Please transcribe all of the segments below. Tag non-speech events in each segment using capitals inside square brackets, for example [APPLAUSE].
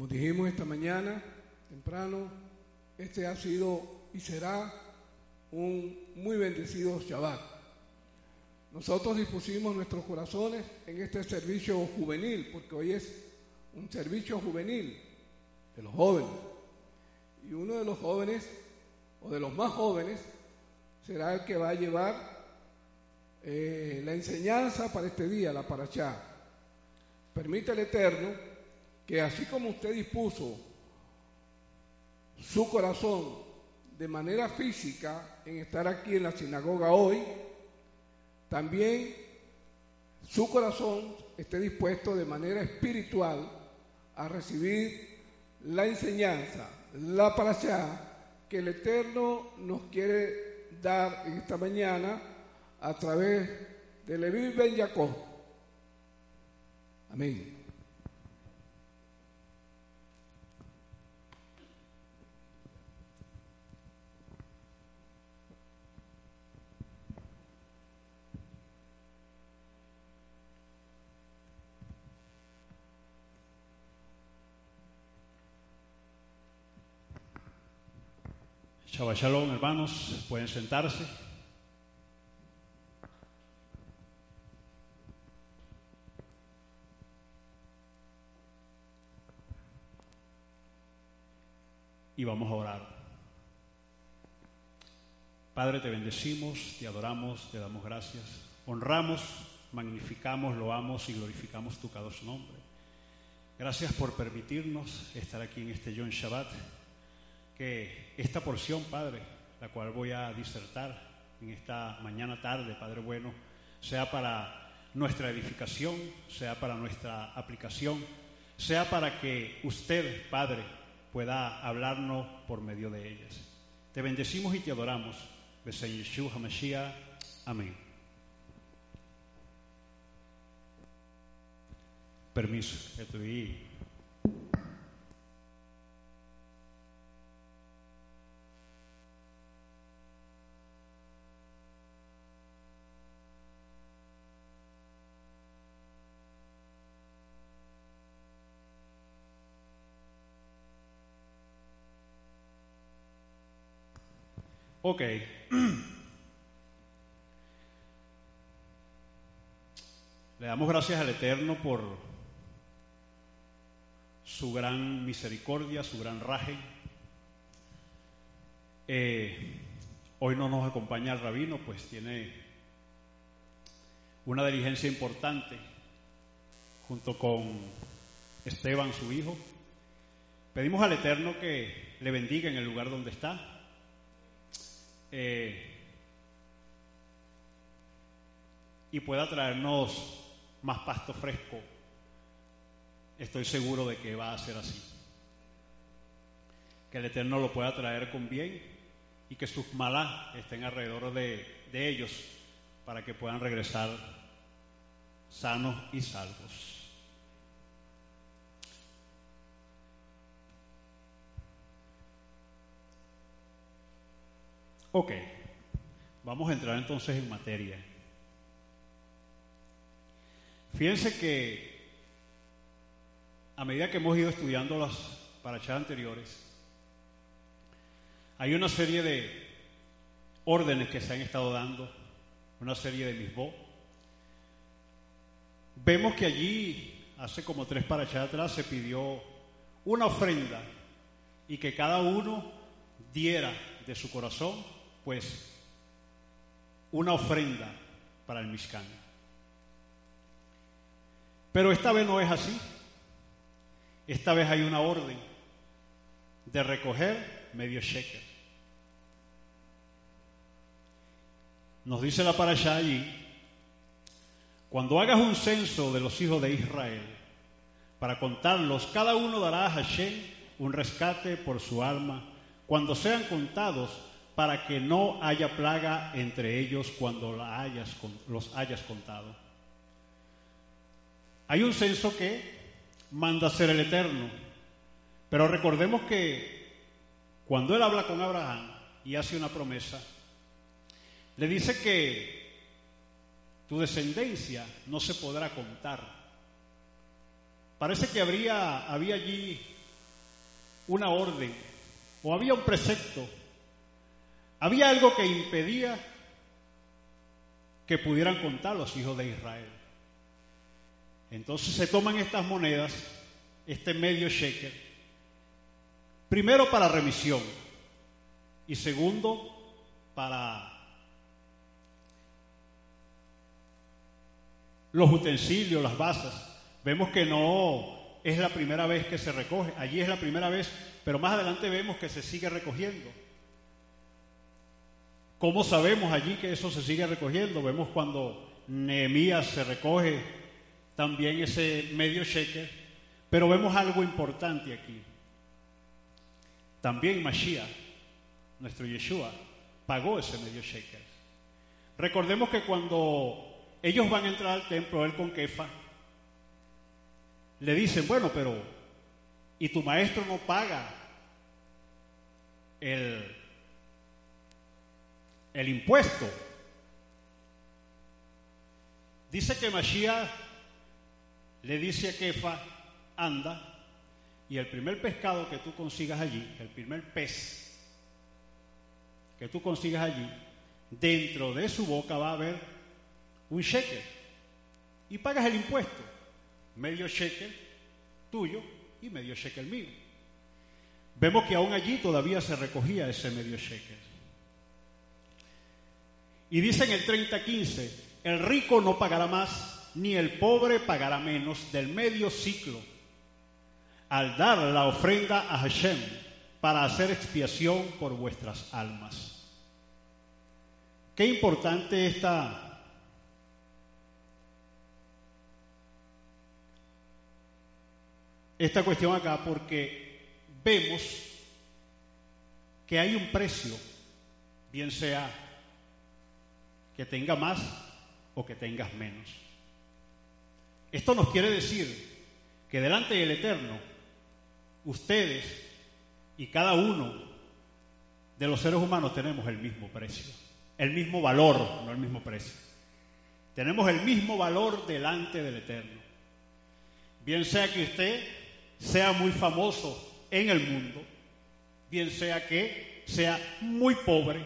Como dijimos esta mañana, temprano, este ha sido y será un muy bendecido Shabbat. Nosotros dispusimos nuestros corazones en este servicio juvenil, porque hoy es un servicio juvenil de los jóvenes. Y uno de los jóvenes, o de los más jóvenes, será el que va a llevar eh, la enseñanza para este día, la parachá. Permite el Eterno que así como usted dispuso su corazón de manera física en estar aquí en la sinagoga hoy, también su corazón esté dispuesto de manera espiritual a recibir la enseñanza, la parashá que el Eterno nos quiere dar en esta mañana a través de Leví Ben Jacob. Amén. Shabbat Shalom, hermanos, pueden sentarse. Y vamos a orar. Padre, te bendecimos, te adoramos, te damos gracias, honramos, magnificamos, loamos y glorificamos tu cada nombre. Gracias por permitirnos estar aquí en este Yom Shabbat que esta porción, Padre, la cual voy a disertar en esta mañana tarde, Padre bueno, sea para nuestra edificación, sea para nuestra aplicación, sea para que usted, Padre, pueda hablarnos por medio de ellas. Te bendecimos y te adoramos. Amén. Permiso, estoy Ok. [CLEARS THROAT] Le damos gracias al Eterno por su gran misericordia, su gran raje. Eh, hoy no nos acompaña el rabino, pues tiene una diligencia importante junto con Esteban, su hijo. Pedimos al Eterno que le bendiga en el lugar donde está, eh, y pueda traernos más pasto fresco, estoy seguro de que va a ser así. Que el Eterno lo pueda traer con bien y que sus malas estén alrededor de, de ellos para que puedan regresar sanos y salvos. Ok, vamos a entrar entonces en materia. Fíjense que a medida que hemos ido estudiando las parachas anteriores, hay una serie de órdenes que se han estado dando, una serie de misbó. Vemos que allí, hace como tres parachas atrás, se pidió una ofrenda y que cada uno diera de su corazón pues una ofrenda para el Mishkan. Pero esta vez no es así. Esta vez hay una orden de recoger medio shekel. Nos dice la parasha allí, cuando hagas un censo de los hijos de Israel, para contarlos, cada uno dará a Hashem un rescate por su alma. Cuando sean contados, para que no haya plaga entre ellos cuando los hayas contado. Hay un censo que manda ser el Eterno, pero recordemos que cuando Él habla con Abraham y hace una promesa, le dice que tu descendencia no se podrá contar. Parece que habría, había allí una orden o había un precepto, había algo que impedía que pudieran contar los hijos de Israel. Entonces se toman estas monedas, este medio shekel, primero para remisión y segundo para los utensilios, las basas. Vemos que no es la primera vez que se recoge, allí es la primera vez, pero más adelante vemos que se sigue recogiendo. ¿Cómo sabemos allí que eso se sigue recogiendo? Vemos cuando Nehemías se recoge también ese medio shekel, pero vemos algo importante aquí. También Mashiach, nuestro Yeshua, pagó ese medio shekel. Recordemos que cuando ellos van a entrar al templo, él con Kefa, le dicen, bueno, pero, ¿y tu maestro no paga el, el impuesto? Dice que Mashiach le dice a Kefa, anda, y el primer pescado que tú consigas allí, el primer pez que tú consigas allí, dentro de su boca va a haber un shekel y pagas el impuesto, medio shekel tuyo y medio shekel mío. Vemos que aún allí todavía se recogía ese medio shekel. Y dice en el 30:15, el rico no pagará más, ni el pobre pagará menos del medio ciclo al dar la ofrenda a Hashem para hacer expiación por vuestras almas. Qué importante esta esta cuestión acá porque vemos que hay un precio, bien sea que tenga más o que tengas menos. Esto nos quiere decir que delante del Eterno, ustedes y cada uno de los seres humanos tenemos el mismo precio, el mismo valor, no el mismo precio. Tenemos el mismo valor delante del Eterno. Bien sea que usted sea muy famoso en el mundo, bien sea que sea muy pobre,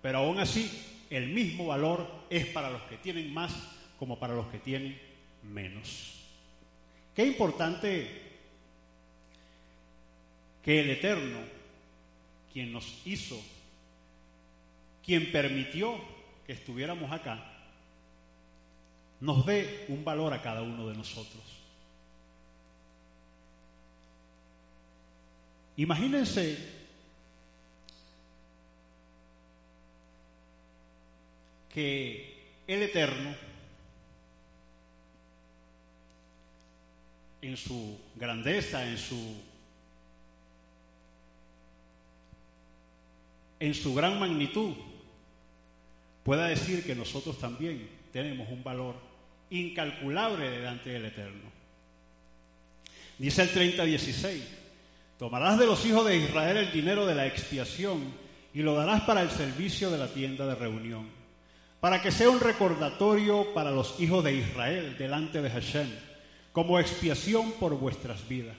pero aún así el mismo valor es para los que tienen más como para los que tienen menos. Qué importante que el Eterno, quien nos hizo, quien permitió que estuviéramos acá, nos dé un valor a cada uno de nosotros. Imagínense que el Eterno, en su grandeza, en su en su gran magnitud, pueda decir que nosotros también tenemos un valor incalculable delante del Eterno. Dice el 30:16, tomarás de los hijos de Israel el dinero de la expiación y lo darás para el servicio de la tienda de reunión, para que sea un recordatorio para los hijos de Israel delante de Hashem, como expiación por vuestras vidas.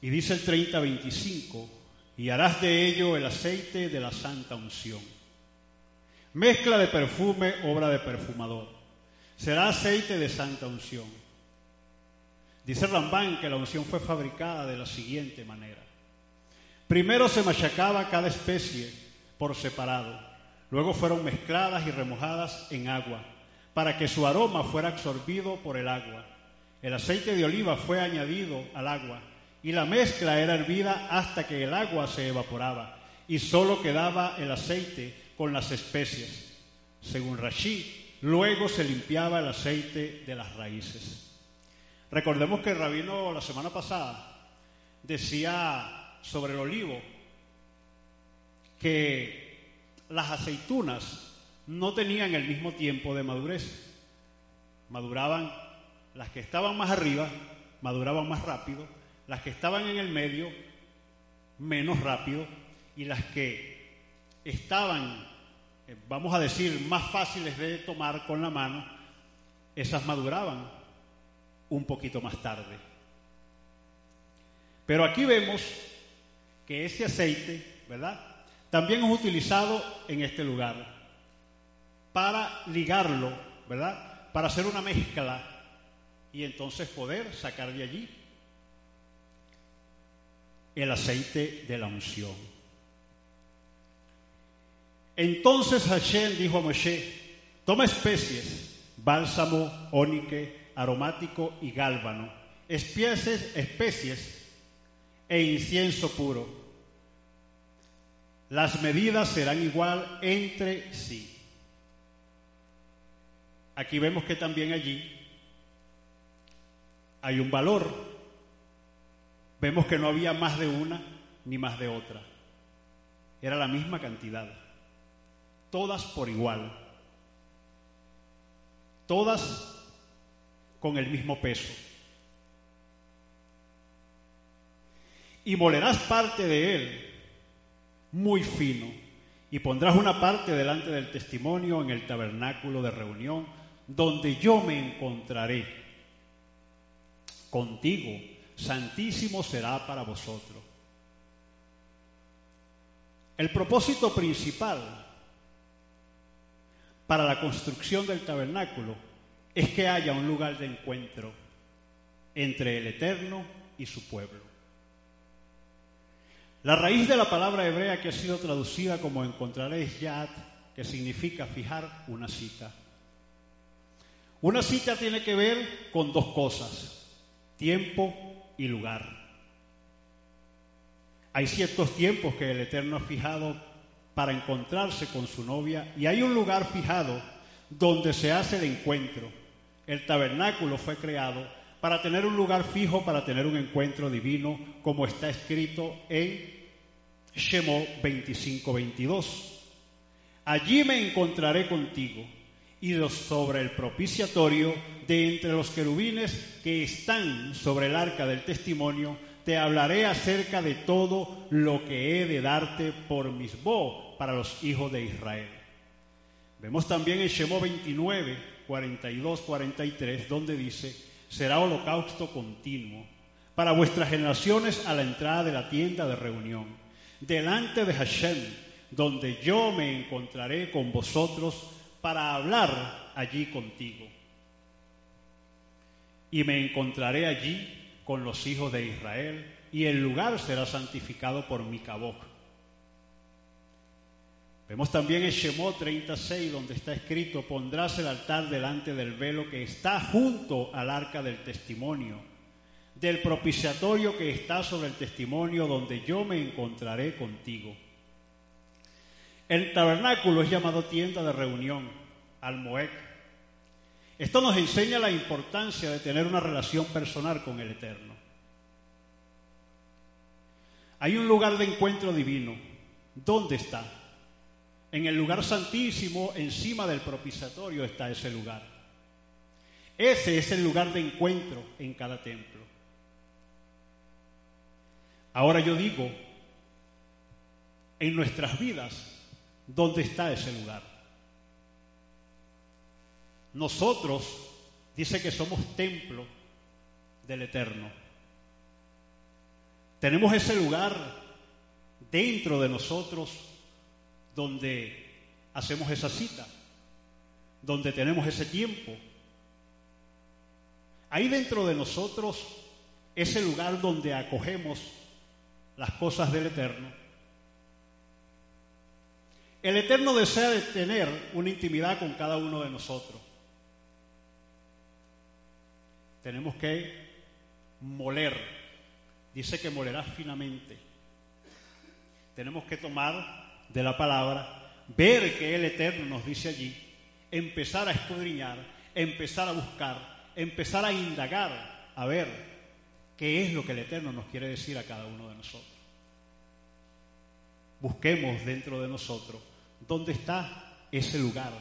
Y dice el 30-25, y harás de ello el aceite de la santa unción. Mezcla de perfume, obra de perfumador. Será aceite de santa unción. Dice Rambán que la unción fue fabricada de la siguiente manera. Primero se machacaba cada especie por separado. Luego fueron mezcladas y remojadas en agua para que su aroma fuera absorbido por el agua. El aceite de oliva fue añadido al agua y la mezcla era hervida hasta que el agua se evaporaba y solo quedaba el aceite con las especias. Según Rashi, luego se limpiaba el aceite de las raíces. Recordemos que el rabino la semana pasada decía sobre el olivo que las aceitunas no tenían el mismo tiempo de madurez. Maduraban, las que estaban más arriba, maduraban más rápido las que estaban en el medio menos rápido y las que estaban eh, vamos a decir, más fáciles de tomar con la mano, esas maduraban un poquito más tarde. Pero aquí vemos que ese aceite, ¿verdad? También es utilizado en este lugar para ligarlo, ¿verdad? Para hacer una mezcla y entonces poder sacar de allí el aceite de la unción. Entonces Hashem dijo a Moshe, toma especies, bálsamo, ónique, aromático y gálbano, especies, especies e incienso puro. Las medidas serán igual entre sí. Aquí vemos que también allí hay un valor. Vemos que no había más de una ni más de otra. Era la misma cantidad. Todas por igual. Todas con el mismo peso. Y molerás parte de él muy fino y pondrás una parte delante del testimonio en el tabernáculo de reunión donde yo me encontraré contigo, santísimo será para vosotros. El propósito principal para la construcción del tabernáculo es que haya un lugar de encuentro entre el Eterno y su pueblo. La raíz de la palabra hebrea que ha sido traducida como encontraréis yad, que significa fijar una cita. Una cita tiene que ver con dos cosas tiempo y lugar. Hay ciertos tiempos que el Eterno ha fijado para encontrarse con su novia y hay un lugar fijado donde se hace el encuentro. El tabernáculo fue creado para tener un lugar fijo, para tener un encuentro divino, como está escrito en Shemo 25-22. Allí me encontraré contigo y sobre el propiciatorio de entre los querubines que están sobre el arca del testimonio, te hablaré acerca de todo lo que he de darte por mis bo para los hijos de Israel. Vemos también en Shemó 29, 42, 43, donde dice, será holocausto continuo para vuestras generaciones a la entrada de la tienda de reunión, delante de Hashem, donde yo me encontraré con vosotros para hablar allí contigo. Y me encontraré allí con los hijos de Israel, y el lugar será santificado por mi caboj. Vemos también en Shemot 36, donde está escrito, pondrás el altar delante del velo que está junto al arca del testimonio, del propiciatorio que está sobre el testimonio, donde yo me encontraré contigo. El tabernáculo es llamado tienda de reunión, almoec. Esto nos enseña la importancia de tener una relación personal con el Eterno. Hay un lugar de encuentro divino. ¿Dónde está? En el lugar santísimo, encima del propiciatorio, está ese lugar. Ese es el lugar de encuentro en cada templo. Ahora yo digo, en nuestras vidas, ¿Dónde está ese lugar? Nosotros dice que somos templo del Eterno. Tenemos ese lugar dentro de nosotros donde hacemos esa cita, donde tenemos ese tiempo. Ahí dentro de nosotros, ese lugar donde acogemos las cosas del Eterno el Eterno desea tener una intimidad con cada uno de nosotros. Tenemos que moler. Dice que molerás finamente. Tenemos que tomar de la palabra, ver que el Eterno nos dice allí, empezar a escudriñar, empezar a buscar, empezar a indagar, a ver qué es lo que el Eterno nos quiere decir a cada uno de nosotros. Busquemos dentro de nosotros ¿Dónde está ese lugar?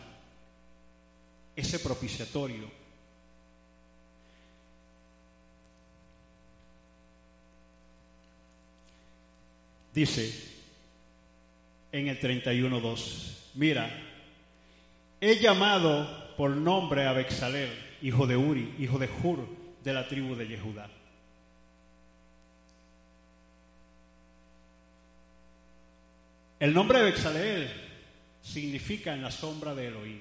Ese propiciatorio. Dice en el 31.2, mira, he llamado por nombre a Bexalel, hijo de Uri, hijo de Hur, de la tribu de Yehudá. El nombre de Bexalel significa en la sombra de Elohim.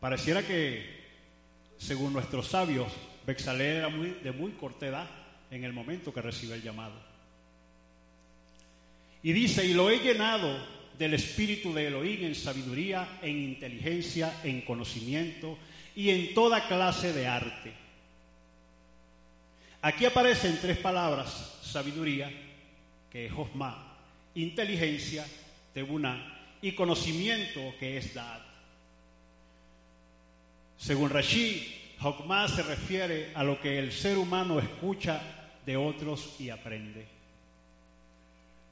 Pareciera que, según nuestros sabios, Bexalel era muy, de muy corta edad en el momento que recibe el llamado. Y dice, y lo he llenado del espíritu de Elohim en sabiduría, en inteligencia, en conocimiento y en toda clase de arte. Aquí aparecen tres palabras, sabiduría, que es Josma, inteligencia, Tebuna, y conocimiento, que es Dad. Según Rashi, Jokma se refiere a lo que el ser humano escucha de otros y aprende.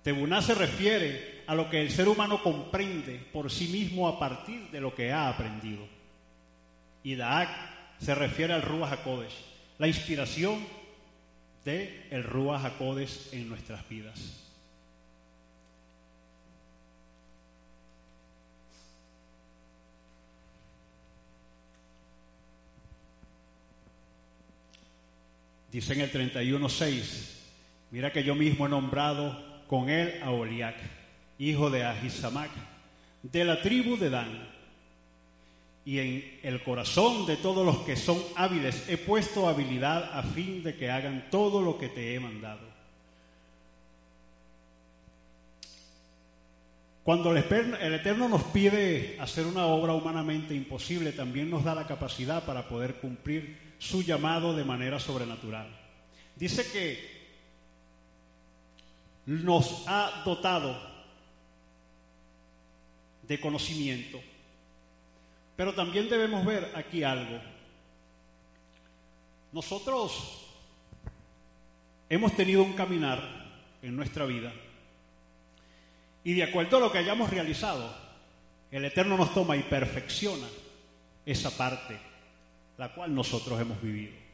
Tebuná se refiere a lo que el ser humano comprende por sí mismo a partir de lo que ha aprendido. Y Daak se refiere al Ruach HaKodesh, la inspiración de el Ruach HaKodesh en nuestras vidas. Dice en el 31.6, mira que yo mismo he nombrado con él a Oliac, hijo de Ahisamac, de la tribu de Dan. Y en el corazón de todos los que son hábiles he puesto habilidad a fin de que hagan todo lo que te he mandado. Cuando el Eterno nos pide hacer una obra humanamente imposible, también nos da la capacidad para poder cumplir su llamado de manera sobrenatural. Dice que nos ha dotado de conocimiento, pero también debemos ver aquí algo. Nosotros hemos tenido un caminar en nuestra vida y de acuerdo a lo que hayamos realizado, el Eterno nos toma y perfecciona esa parte la cual nosotros hemos vivido.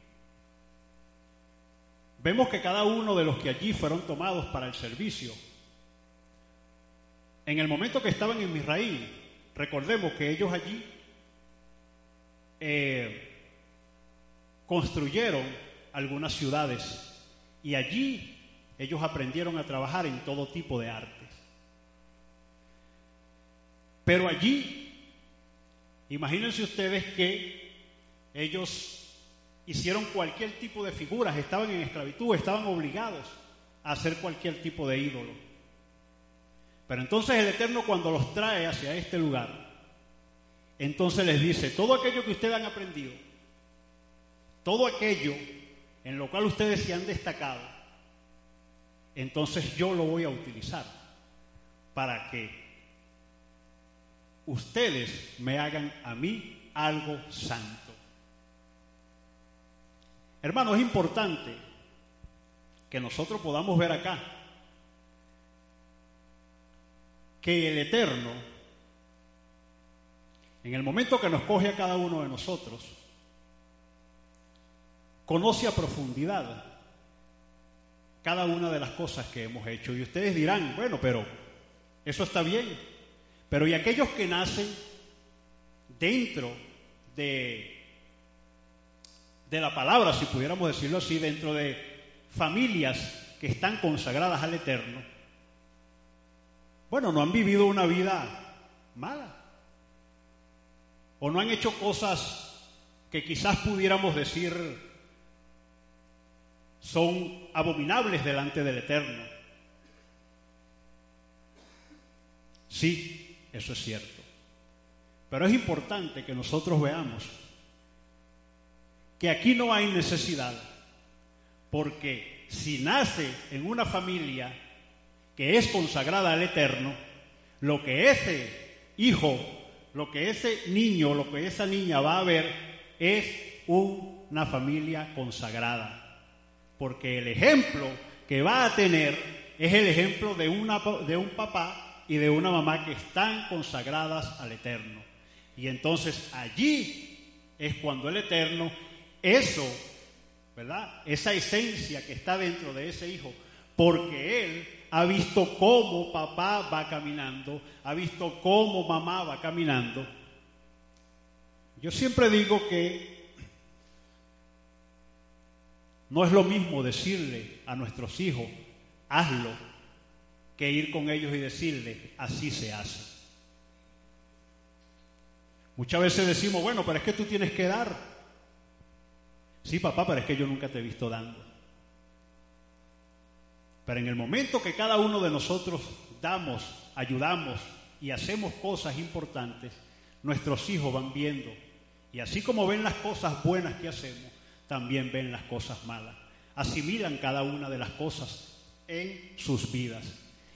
Vemos que cada uno de los que allí fueron tomados para el servicio, en el momento que estaban en Misraín, recordemos que ellos allí eh, construyeron algunas ciudades y allí ellos aprendieron a trabajar en todo tipo de artes. Pero allí, imagínense ustedes que ellos hicieron cualquier tipo de figuras, estaban en esclavitud, estaban obligados a hacer cualquier tipo de ídolo. Pero entonces el Eterno cuando los trae hacia este lugar, entonces les dice, todo aquello que ustedes han aprendido, todo aquello en lo cual ustedes se han destacado, entonces yo lo voy a utilizar para que ustedes me hagan a mí algo santo. Hermano, es importante que nosotros podamos ver acá que el Eterno, en el momento que nos coge a cada uno de nosotros, conoce a profundidad cada una de las cosas que hemos hecho. Y ustedes dirán, bueno, pero eso está bien. Pero ¿y aquellos que nacen dentro de de la palabra, si pudiéramos decirlo así, dentro de familias que están consagradas al Eterno, bueno, no han vivido una vida mala. O no han hecho cosas que quizás pudiéramos decir son abominables delante del Eterno. Sí, eso es cierto. Pero es importante que nosotros veamos que aquí no hay necesidad, porque si nace en una familia que es consagrada al Eterno, lo que ese hijo, lo que ese niño, lo que esa niña va a ver es una familia consagrada, porque el ejemplo que va a tener es el ejemplo de, una, de un papá y de una mamá que están consagradas al Eterno. Y entonces allí es cuando el Eterno eso, ¿verdad? Esa esencia que está dentro de ese hijo, porque él ha visto cómo papá va caminando, ha visto cómo mamá va caminando. Yo siempre digo que no es lo mismo decirle a nuestros hijos, hazlo, que ir con ellos y decirle, así se hace. Muchas veces decimos, bueno, pero es que tú tienes que dar. Sí, papá, pero es que yo nunca te he visto dando. Pero en el momento que cada uno de nosotros damos, ayudamos y hacemos cosas importantes, nuestros hijos van viendo. Y así como ven las cosas buenas que hacemos, también ven las cosas malas. Asimilan cada una de las cosas en sus vidas.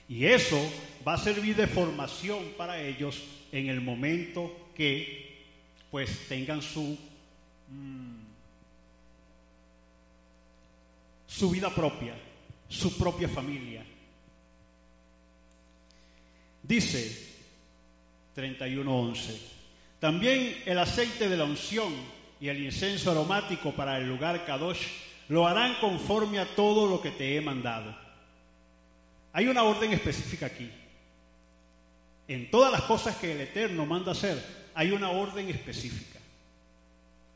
Y eso va a servir de formación para ellos en el momento que pues tengan su, mm, su vida propia, su propia familia. Dice 31.11, también el aceite de la unción y el incienso aromático para el lugar Kadosh lo harán conforme a todo lo que te he mandado. Hay una orden específica aquí. En todas las cosas que el Eterno manda hacer, hay una orden específica.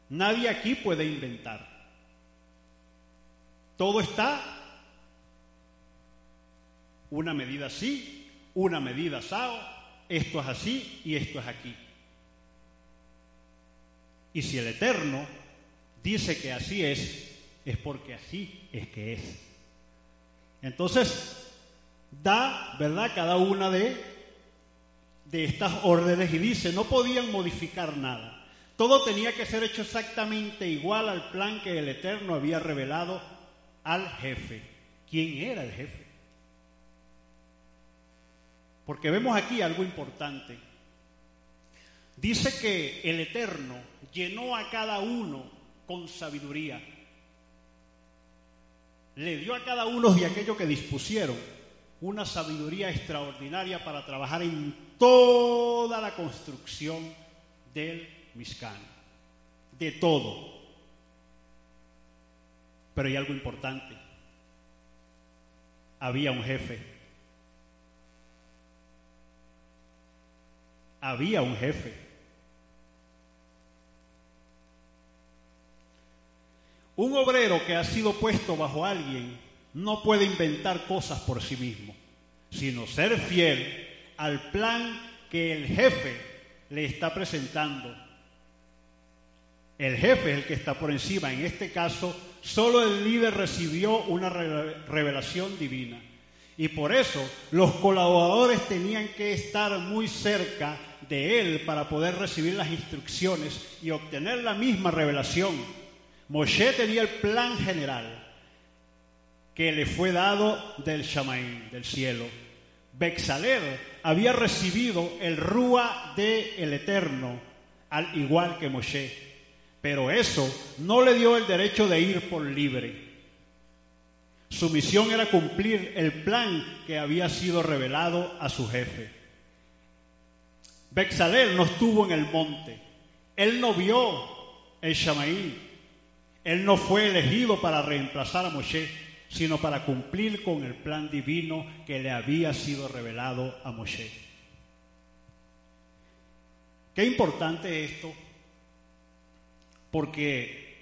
Nadie aquí puede inventar. Todo está una medida así, una medida así, esto es así y esto es aquí. Y si el Eterno dice que así es, es porque así es que es. Entonces, da, ¿verdad?, cada una de, de estas órdenes y dice, no podían modificar nada. Todo tenía que ser hecho exactamente igual al plan que el Eterno había revelado al jefe. ¿Quién era el jefe? Porque vemos aquí algo importante. Dice que el Eterno llenó a cada uno con sabiduría. Le dio a cada uno de aquello que dispusieron una sabiduría extraordinaria para trabajar en toda la construcción del Mishkan. De todo. Pero hay algo importante. Había un jefe había un jefe. Un obrero que ha sido puesto bajo alguien no puede inventar cosas por sí mismo, sino ser fiel al plan que el jefe le está presentando. El jefe es el que está por encima. En este caso, solo el líder recibió una revelación divina. Y por eso los colaboradores tenían que estar muy cerca de él para poder recibir las instrucciones y obtener la misma revelación. Moshe tenía el plan general que le fue dado del Shamaín, del cielo. Bexaler había recibido el Rúa de el Eterno, al igual que Moshe, pero eso no le dio el derecho de ir por libre. Su misión era cumplir el plan que había sido revelado a su jefe. Bexalel no estuvo en el monte. Él no vio el Shamaí. Él no fue elegido para reemplazar a Moshe, sino para cumplir con el plan divino que le había sido revelado a Moshe. Qué importante esto, porque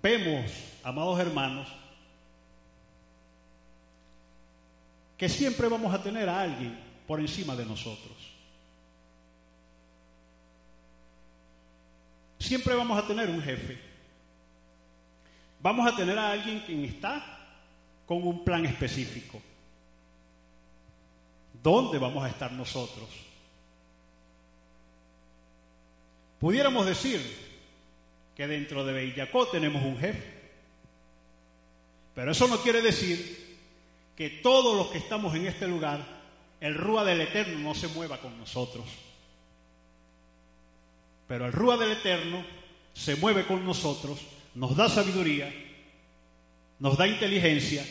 vemos, amados hermanos, que siempre vamos a tener a alguien por encima de nosotros. Siempre vamos a tener un jefe. Vamos a tener a alguien quien está con un plan específico. ¿Dónde vamos a estar nosotros? Pudiéramos decir que dentro de Bellacó tenemos un jefe, pero eso no quiere decir que todos los que estamos en este lugar, el Rúa del Eterno no se mueva con nosotros. Pero el Rúa del Eterno se mueve con nosotros, nos da sabiduría, nos da inteligencia.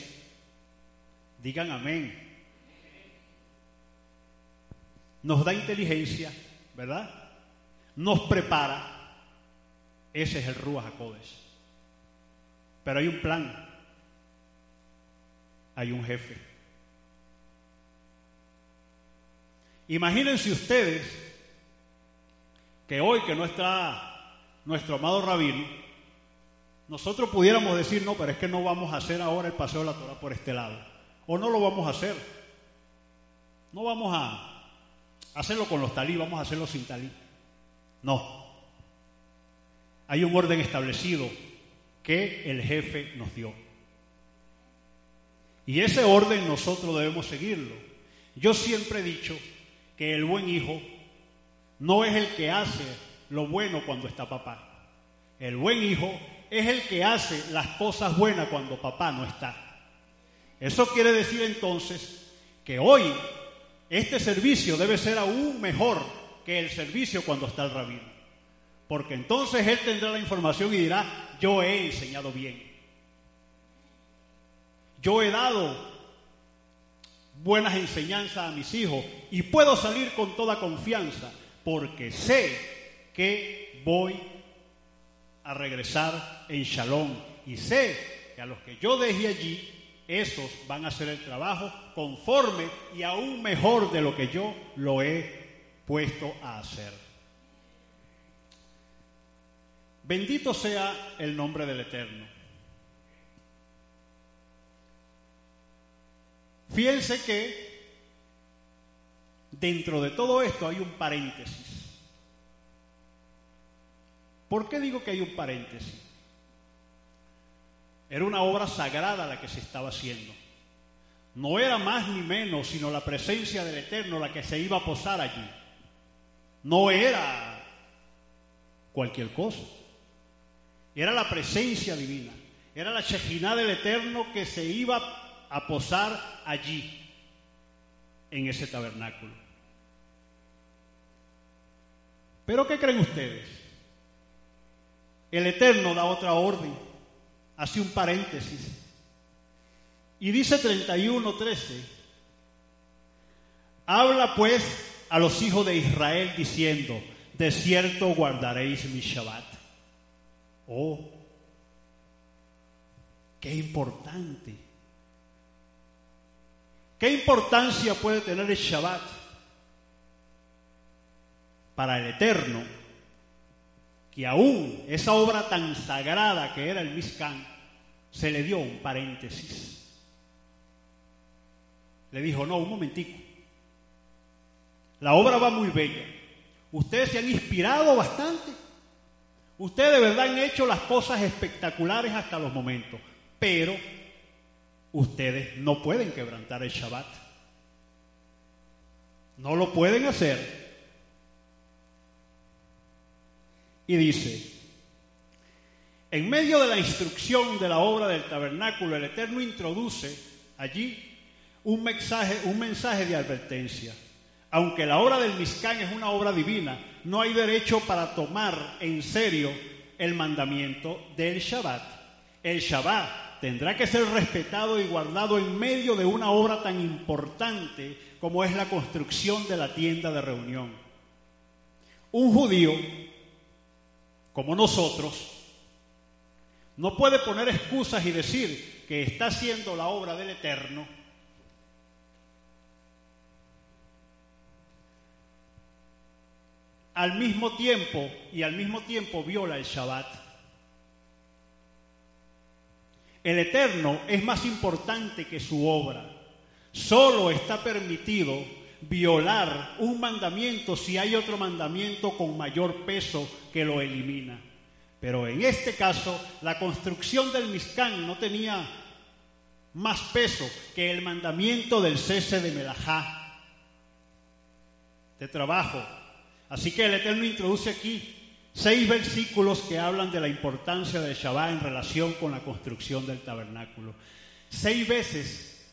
Digan amén. Nos da inteligencia, ¿verdad? Nos prepara. Ese es el Rúa Jacodes. Pero hay un plan hay un jefe. Imagínense ustedes que hoy que no está nuestro amado rabino, nosotros pudiéramos decir, no, pero es que no vamos a hacer ahora el paseo de la Torah por este lado. O no lo vamos a hacer. No vamos a hacerlo con los talí, vamos a hacerlo sin talí. No. Hay un orden establecido que el jefe nos dio. Y ese orden nosotros debemos seguirlo. Yo siempre he dicho que el buen hijo no es el que hace lo bueno cuando está papá. El buen hijo es el que hace las cosas buenas cuando papá no está. Eso quiere decir entonces que hoy este servicio debe ser aún mejor que el servicio cuando está el rabino. Porque entonces él tendrá la información y dirá, yo he enseñado bien. Yo he dado buenas enseñanzas a mis hijos y puedo salir con toda confianza porque sé que voy a regresar en Shalom y sé que a los que yo dejé allí, esos van a hacer el trabajo conforme y aún mejor de lo que yo lo he puesto a hacer. Bendito sea el nombre del Eterno. Fíjense que dentro de todo esto hay un paréntesis. ¿Por qué digo que hay un paréntesis? Era una obra sagrada la que se estaba haciendo. No era más ni menos, sino la presencia del Eterno la que se iba a posar allí. No era cualquier cosa. Era la presencia divina. Era la Shejinah del Eterno que se iba a posar allí, en ese tabernáculo. Pero ¿qué creen ustedes? El Eterno da otra orden, hace un paréntesis. Y dice 31.13, habla pues a los hijos de Israel diciendo, de cierto guardaréis mi Shabbat. Oh, qué importante. ¿Qué importancia puede tener el Shabbat para el Eterno? Que aún esa obra tan sagrada que era el Mishkan, se le dio un paréntesis. Le dijo, no, un momentico. La obra va muy bella. Ustedes se han inspirado bastante. Ustedes de verdad han hecho las cosas espectaculares hasta los momentos. Pero ustedes no pueden quebrantar el Shabbat. No lo pueden hacer. Y dice, en medio de la instrucción de la obra del tabernáculo, el Eterno introduce allí un mensaje, un mensaje de advertencia. Aunque la obra del Mizcán es una obra divina, no hay derecho para tomar en serio el mandamiento del Shabbat. El Shabbat tendrá que ser respetado y guardado en medio de una obra tan importante como es la construcción de la tienda de reunión. Un judío, como nosotros, no puede poner excusas y decir que está haciendo la obra del Eterno al mismo tiempo y al mismo tiempo viola el Shabbat. El eterno es más importante que su obra. Solo está permitido violar un mandamiento si hay otro mandamiento con mayor peso que lo elimina. Pero en este caso, la construcción del Mizcán no tenía más peso que el mandamiento del cese de Melajá, de trabajo. Así que el Eterno introduce aquí seis versículos que hablan de la importancia del Shabbat en relación con la construcción del tabernáculo. Seis veces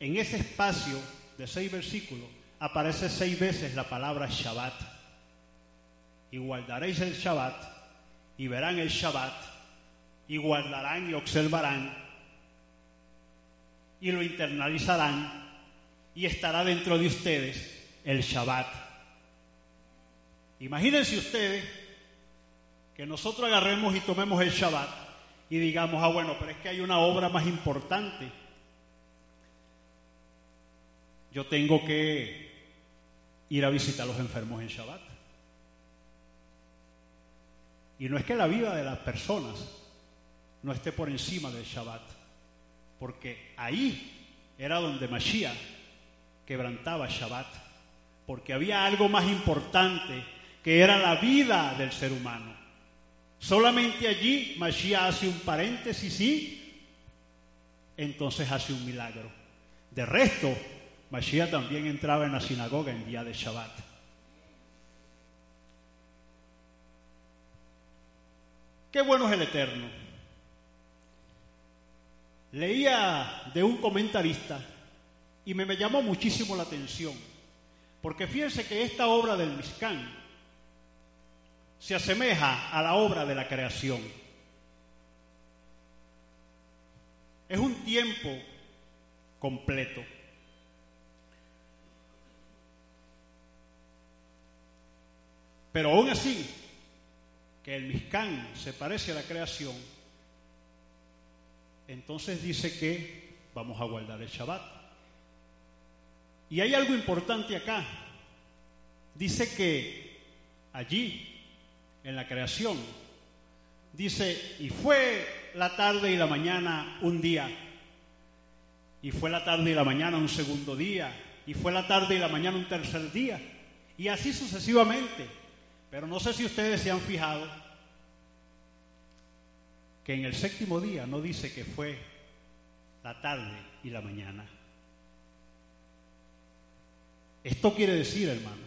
en ese espacio de seis versículos aparece seis veces la palabra Shabbat. Y guardaréis el Shabbat y verán el Shabbat y guardarán y observarán y lo internalizarán y estará dentro de ustedes el Shabbat. Imagínense ustedes que nosotros agarremos y tomemos el Shabbat y digamos, ah, bueno, pero es que hay una obra más importante. Yo tengo que ir a visitar a los enfermos en Shabbat. Y no es que la vida de las personas no esté por encima del Shabbat, porque ahí era donde Mashiach quebrantaba Shabbat, porque había algo más importante que era la vida del ser humano. Solamente allí Mashiach hace un paréntesis y entonces hace un milagro. De resto, Mashiach también entraba en la sinagoga en día de Shabbat. Qué bueno es el Eterno. Leía de un comentarista y me, llamó muchísimo la atención, porque fíjense que esta obra del Mishkan se asemeja a la obra de la creación. Es un tiempo completo. Pero aún así, que el Mishkan se parece a la creación, entonces dice que vamos a guardar el Shabbat. Y hay algo importante acá. Dice que allí, en la creación, dice, y fue la tarde y la mañana un día, y fue la tarde y la mañana un segundo día, y fue la tarde y la mañana un tercer día, y así sucesivamente. Pero no sé si ustedes se han fijado que en el séptimo día no dice que fue la tarde y la mañana. Esto quiere decir, hermanos,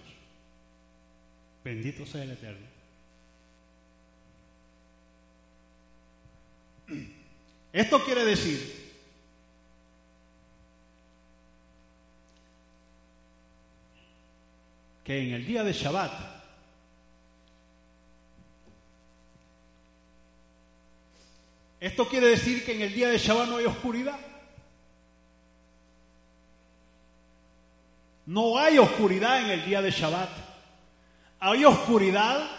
bendito sea el Eterno. Esto quiere decir que en el día de Shabbat ¿Esto quiere decir que en el día de Shabbat no hay oscuridad? No hay oscuridad en el día de Shabbat. Hay oscuridad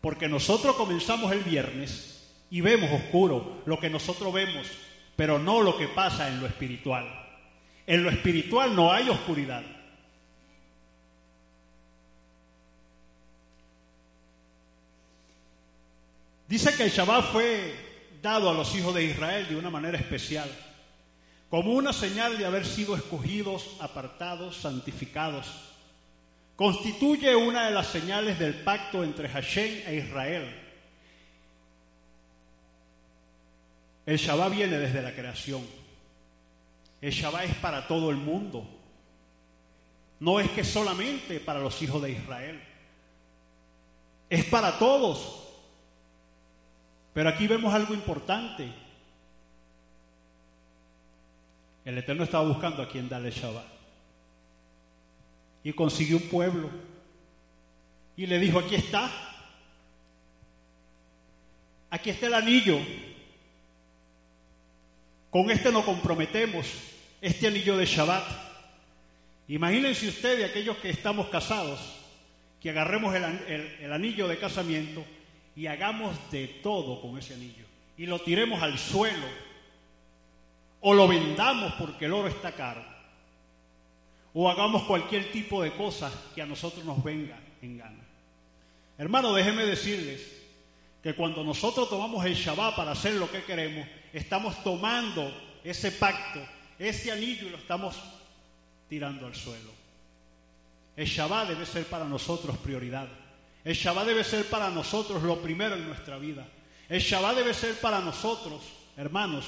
porque nosotros comenzamos el viernes y vemos oscuro lo que nosotros vemos, pero no lo que pasa en lo espiritual. En lo espiritual no hay oscuridad. Dice que el Shabbat fue dado a los hijos de Israel de una manera especial, como una señal de haber sido escogidos, apartados, santificados. Constituye una de las señales del pacto entre Hashem e Israel. El Shabbat viene desde la creación. El Shabbat es para todo el mundo. No es que solamente para los hijos de Israel. Es para todos. Pero aquí vemos algo importante. El Eterno estaba buscando a quien darle Shabbat. Y consiguió un pueblo. Y le dijo, aquí está. Aquí está el anillo. Con este nos comprometemos. Este anillo de Shabbat. Imagínense ustedes, aquellos que estamos casados, que agarremos el, anillo de casamiento y hagamos de todo con ese anillo y lo tiremos al suelo o lo vendamos porque el oro está caro o hagamos cualquier tipo de cosa que a nosotros nos venga en gana. Hermano, déjeme decirles que cuando nosotros tomamos el Shabbat para hacer lo que queremos, estamos tomando ese pacto, ese anillo y lo estamos tirando al suelo. El Shabbat debe ser para nosotros prioridad. El Shabbat debe ser para nosotros lo primero en nuestra vida. El Shabbat debe ser para nosotros, hermanos,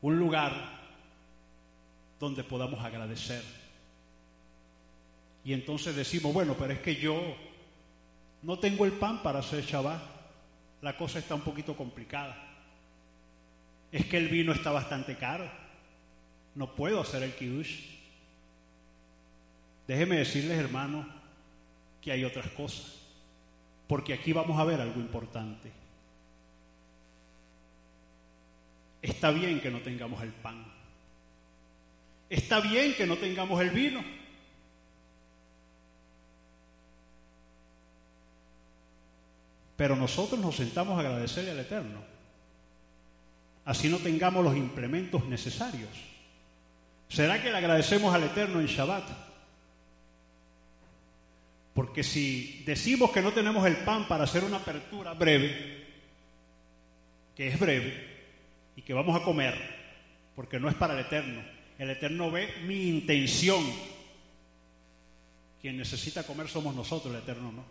un lugar donde podamos agradecer. Y entonces decimos, bueno, pero es que yo no tengo el pan para hacer Shabbat. La cosa está un poquito complicada. Es que el vino está bastante caro. No puedo hacer el kiddush. Déjeme decirles, hermanos, que hay otras cosas. Porque aquí vamos a ver algo importante. Está bien que no tengamos el pan. Está bien que no tengamos el vino. Pero nosotros nos sentamos a agradecerle al Eterno. Así no tengamos los implementos necesarios. ¿Será que le agradecemos al Eterno en Shabbat? Porque si decimos que no tenemos el pan para hacer una apertura breve, que es breve, y que vamos a comer, porque no es para el Eterno, el Eterno ve mi intención. Quien necesita comer somos nosotros, el Eterno no.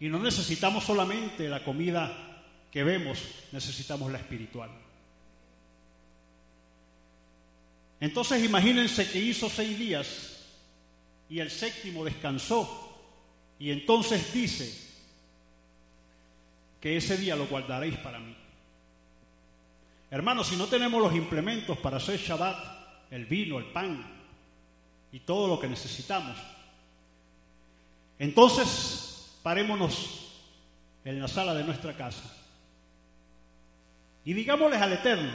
Y no necesitamos solamente la comida que vemos, necesitamos la espiritual. Entonces imagínense que hizo seis días y el séptimo descansó. Y entonces dice que ese día lo guardaréis para mí. Hermanos, si no tenemos los implementos para hacer Shabbat, el vino, el pan y todo lo que necesitamos, entonces parémonos en la sala de nuestra casa y digámosles al Eterno,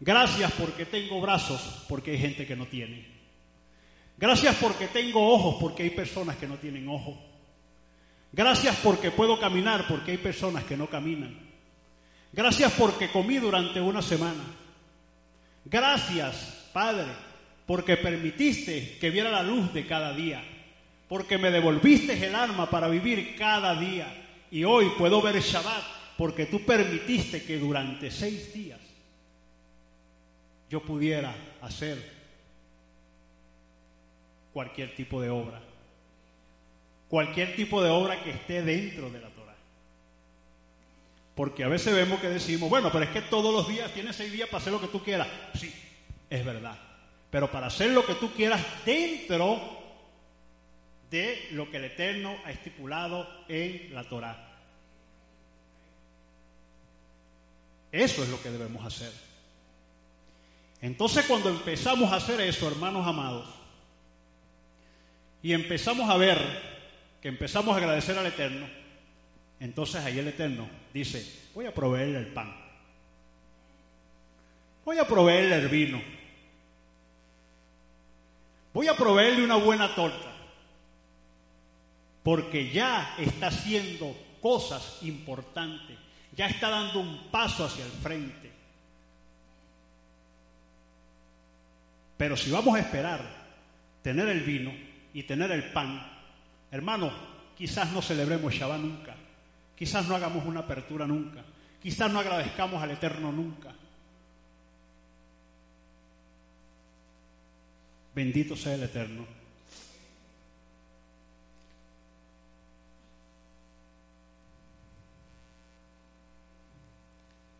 gracias porque tengo brazos, porque hay gente que no tiene. Gracias porque tengo ojos, porque hay personas que no tienen ojos. Gracias porque puedo caminar, porque hay personas que no caminan. Gracias porque comí durante una semana. Gracias, Padre, porque permitiste que viera la luz de cada día. Porque me devolviste el arma para vivir cada día. Y hoy puedo ver Shabbat porque tú permitiste que durante seis días yo pudiera hacer cualquier tipo de obra. Cualquier tipo de obra que esté dentro de la porque a veces vemos que decimos, bueno, pero es que todos los días tienes seis días para hacer lo que tú quieras. Sí, es verdad. Pero para hacer lo que tú quieras dentro de lo que el Eterno ha estipulado en la Torah. Eso es lo que debemos hacer. Entonces cuando empezamos a hacer eso, hermanos amados, y empezamos a ver que empezamos a agradecer al Eterno, entonces ahí el Eterno dice, voy a proveerle el pan, voy a proveerle el vino, voy a proveerle una buena torta, porque ya está haciendo cosas importantes, ya está dando un paso hacia el frente. Pero si vamos a esperar tener el vino y tener el pan, hermano, quizás no celebremos Shabbat nunca. Quizás no hagamos una apertura nunca. Quizás no agradezcamos al Eterno nunca. Bendito sea el Eterno.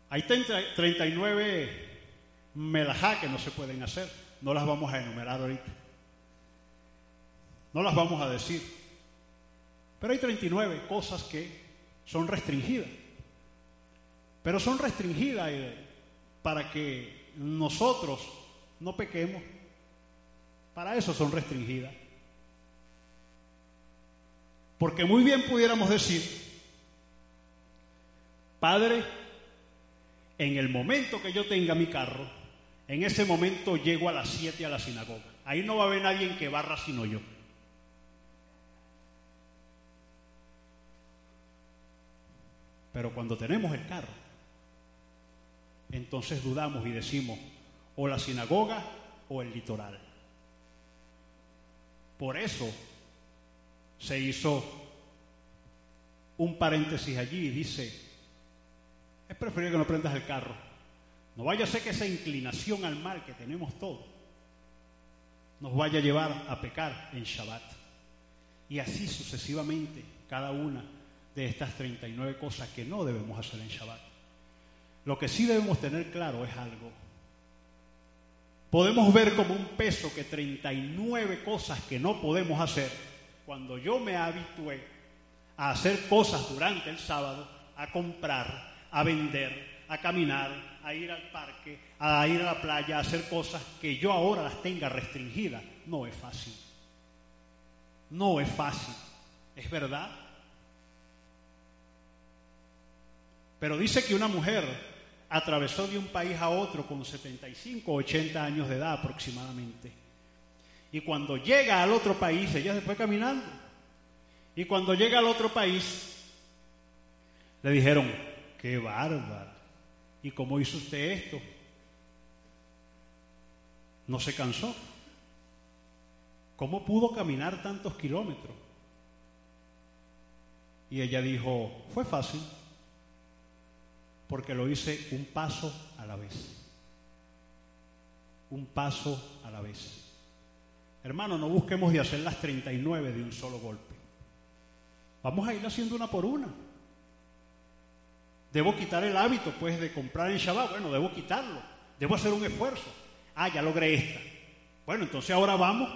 Hay 39 melajá que no se pueden hacer. No las vamos a enumerar ahorita. No las vamos a decir. Pero hay 39 cosas que son restringidas. Pero son restringidas eh, para que nosotros no pequemos. Para eso son restringidas. Porque muy bien pudiéramos decir, Padre, en el momento que yo tenga mi carro, en ese momento llego a las 7 a la sinagoga. Ahí no va a haber nadie que barra sino yo. Pero cuando tenemos el carro, entonces dudamos y decimos o la sinagoga o el litoral. Por eso se hizo un paréntesis allí y dice, es preferible que no prendas el carro. No vaya a ser que esa inclinación al mal que tenemos todos nos vaya a llevar a pecar en Shabbat. Y así sucesivamente, cada una de estas 39 cosas que no debemos hacer en Shabbat. Lo que sí debemos tener claro es algo. Podemos ver como un peso que 39 cosas que no podemos hacer, cuando yo me habitué a hacer cosas durante el sábado, a comprar, a vender, a caminar, a ir al parque, a ir a la playa, a hacer cosas que yo ahora las tenga restringidas, no es fácil. No es fácil. ¿Es verdad? Pero dice que una mujer atravesó de un país a otro con 75 o 80 años de edad aproximadamente. Y cuando llega al otro país, ella se fue caminando. Y cuando llega al otro país, le dijeron, qué bárbaro. ¿Y cómo hizo usted esto? No se cansó. ¿cómo pudo caminar tantos kilómetros? Y ella dijo, fue fácil, porque lo hice un paso a la vez. Un paso a la vez. Hermano, no busquemos de hacer las 39 de un solo golpe. Vamos a ir haciendo una por una. Debo quitar el hábito, pues, de comprar en Shabbat. Bueno, debo quitarlo. Debo hacer un esfuerzo. Ah, ya logré esta. Bueno, entonces ahora vamos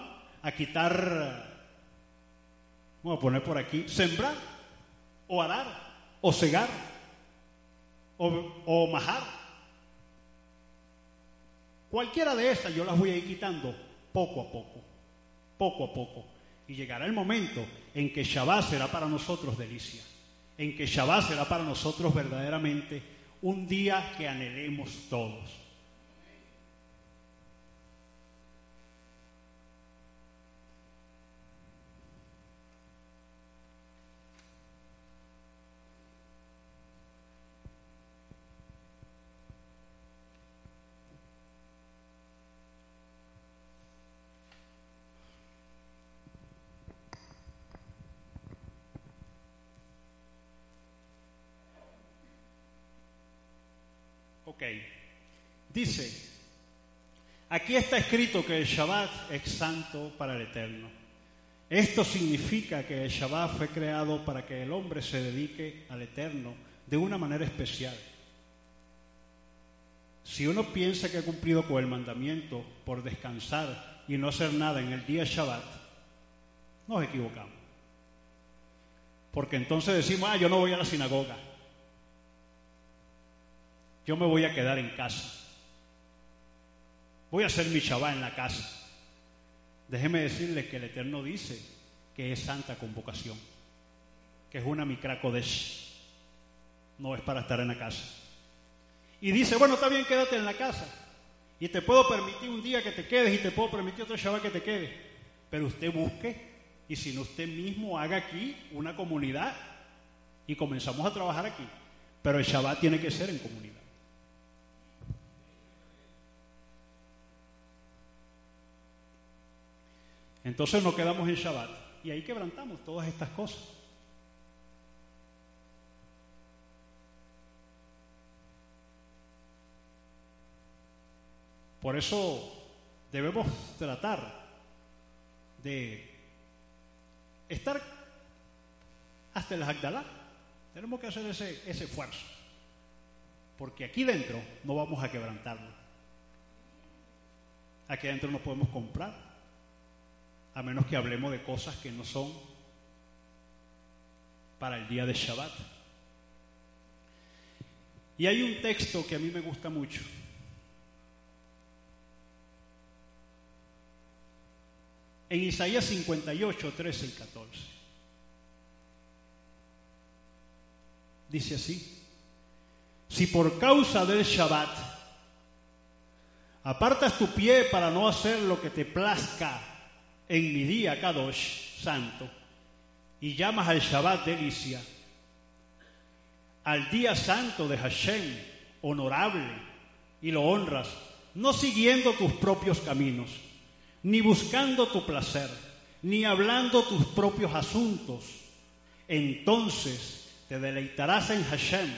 a quitar, vamos a poner por aquí, sembrar, o arar, o cegar, o, o majar. Cualquiera de estas yo las voy a ir quitando poco a poco, poco a poco. Y llegará el momento en que Shabbat será para nosotros delicia, en que Shabbat será para nosotros verdaderamente un día que anhelemos todos. Dice, aquí está escrito que el Shabbat es santo para el Eterno. Esto significa que el Shabbat fue creado para que el hombre se dedique al Eterno de una manera especial. Si uno piensa que ha cumplido con el mandamiento por descansar y no hacer nada en el día Shabbat, nos equivocamos. Porque entonces decimos, ah, yo no voy a la sinagoga. Yo me voy a quedar en casa. Voy a hacer mi Shabbat en la casa. Déjeme decirles que el Eterno dice que es santa convocación, que es una Mikra Kodesh, no es para estar en la casa. Y dice, bueno, está bien, quédate en la casa. Y te puedo permitir un día que te quedes y te puedo permitir otro Shabbat que te quede. Pero usted busque y si no usted mismo haga aquí una comunidad y comenzamos a trabajar aquí. Pero el Shabbat tiene que ser en comunidad. Entonces nos quedamos en Shabbat y ahí quebrantamos todas estas cosas. Por eso debemos tratar de estar hasta el Hagdalah. Tenemos que hacer ese, ese esfuerzo. Porque aquí dentro no vamos a quebrantarlo. Aquí dentro no podemos comprar a menos que hablemos de cosas que no son para el día de Shabbat. Y hay un texto que a mí me gusta mucho. En Isaías 58, 13 y 14. Dice así, si por causa del Shabbat apartas tu pie para no hacer lo que te plazca en mi día Kadosh, santo, y llamas al Shabbat delicia, al día santo de Hashem, honorable, y lo honras, no siguiendo tus propios caminos, ni buscando tu placer, ni hablando tus propios asuntos, entonces te deleitarás en Hashem,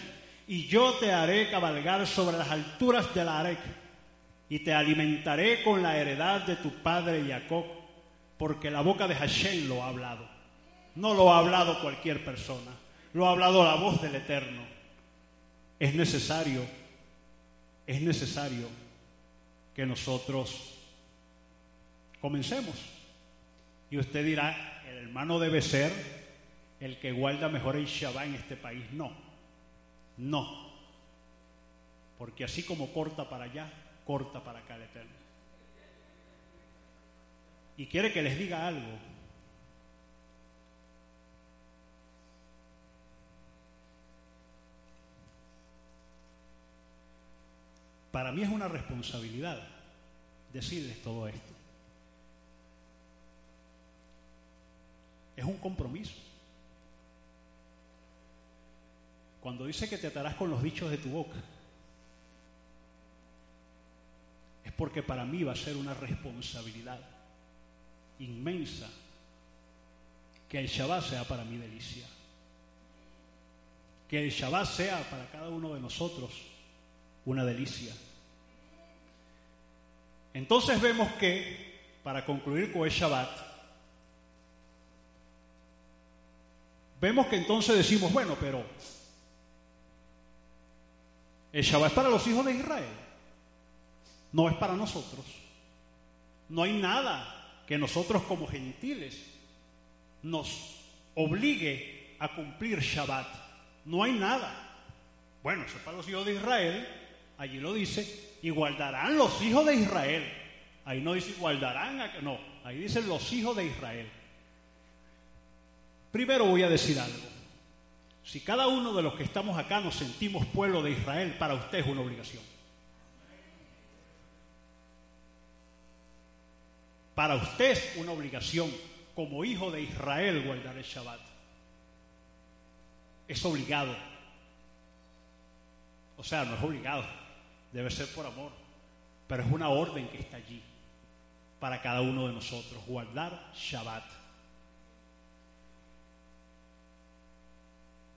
y yo te haré cabalgar sobre las alturas de la Arek, y te alimentaré con la heredad de tu padre Jacob porque la boca de Hashem lo ha hablado. No lo ha hablado cualquier persona, lo ha hablado la voz del Eterno. Es necesario, es necesario que nosotros comencemos. Y usted dirá, el hermano debe ser el que guarda mejor el Shabbat en este país. No, no. Porque así como corta para allá, corta para acá el Eterno y quiere que les diga algo. Para mí es una responsabilidad decirles todo esto. Es un compromiso. Cuando dice que te atarás con los dichos de tu boca, es porque para mí va a ser una responsabilidad inmensa que el Shabbat sea para mi delicia. Que el Shabbat sea para cada uno de nosotros una delicia. Entonces vemos que, para concluir con el Shabbat, vemos que entonces decimos, bueno, pero el Shabbat es para los hijos de Israel, no es para nosotros. No hay nada que nosotros como gentiles nos obligue a cumplir Shabbat. No hay nada. Bueno, eso es para los hijos de Israel, allí lo dice, y guardarán los hijos de Israel. Ahí no dice guardarán, no, ahí dice los hijos de Israel. Primero voy a decir algo. Si cada uno de los que estamos acá nos sentimos pueblo de Israel, para usted es una obligación. Para usted es una obligación, como hijo de Israel, guardar el Shabbat. Es obligado. O sea, no es obligado, debe ser por amor, pero es una orden que está allí para cada uno de nosotros, guardar Shabbat.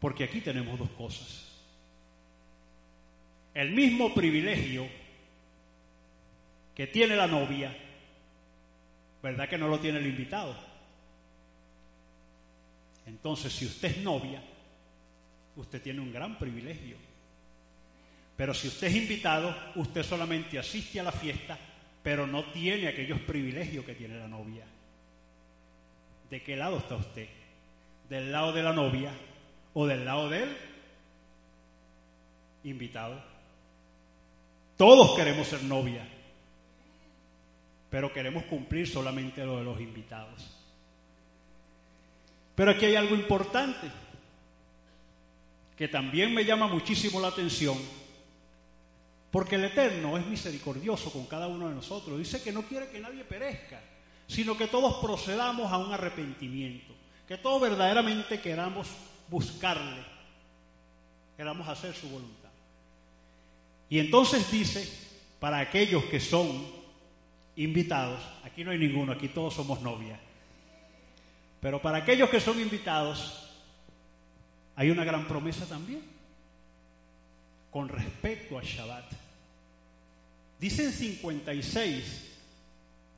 Porque aquí tenemos dos cosas. El mismo privilegio que tiene la novia, ¿verdad que no lo tiene el invitado? Entonces, si usted es novia, usted tiene un gran privilegio. Pero si usted es invitado, usted solamente asiste a la fiesta, pero no tiene aquellos privilegios que tiene la novia. ¿De qué lado está usted? ¿Del lado de la novia o del lado del invitado. Todos queremos ser novia, pero queremos cumplir solamente lo de los invitados. Pero aquí hay algo importante que también me llama muchísimo la atención, porque el Eterno es misericordioso con cada uno de nosotros. Dice que no quiere que nadie perezca, sino que todos procedamos a un arrepentimiento, que todos verdaderamente queramos buscarle, queramos hacer su voluntad. Y entonces dice, para aquellos que son invitados, aquí no hay ninguno, aquí todos somos novia, pero para aquellos que son invitados, hay una gran promesa también con respecto a Shabbat. Dicen 56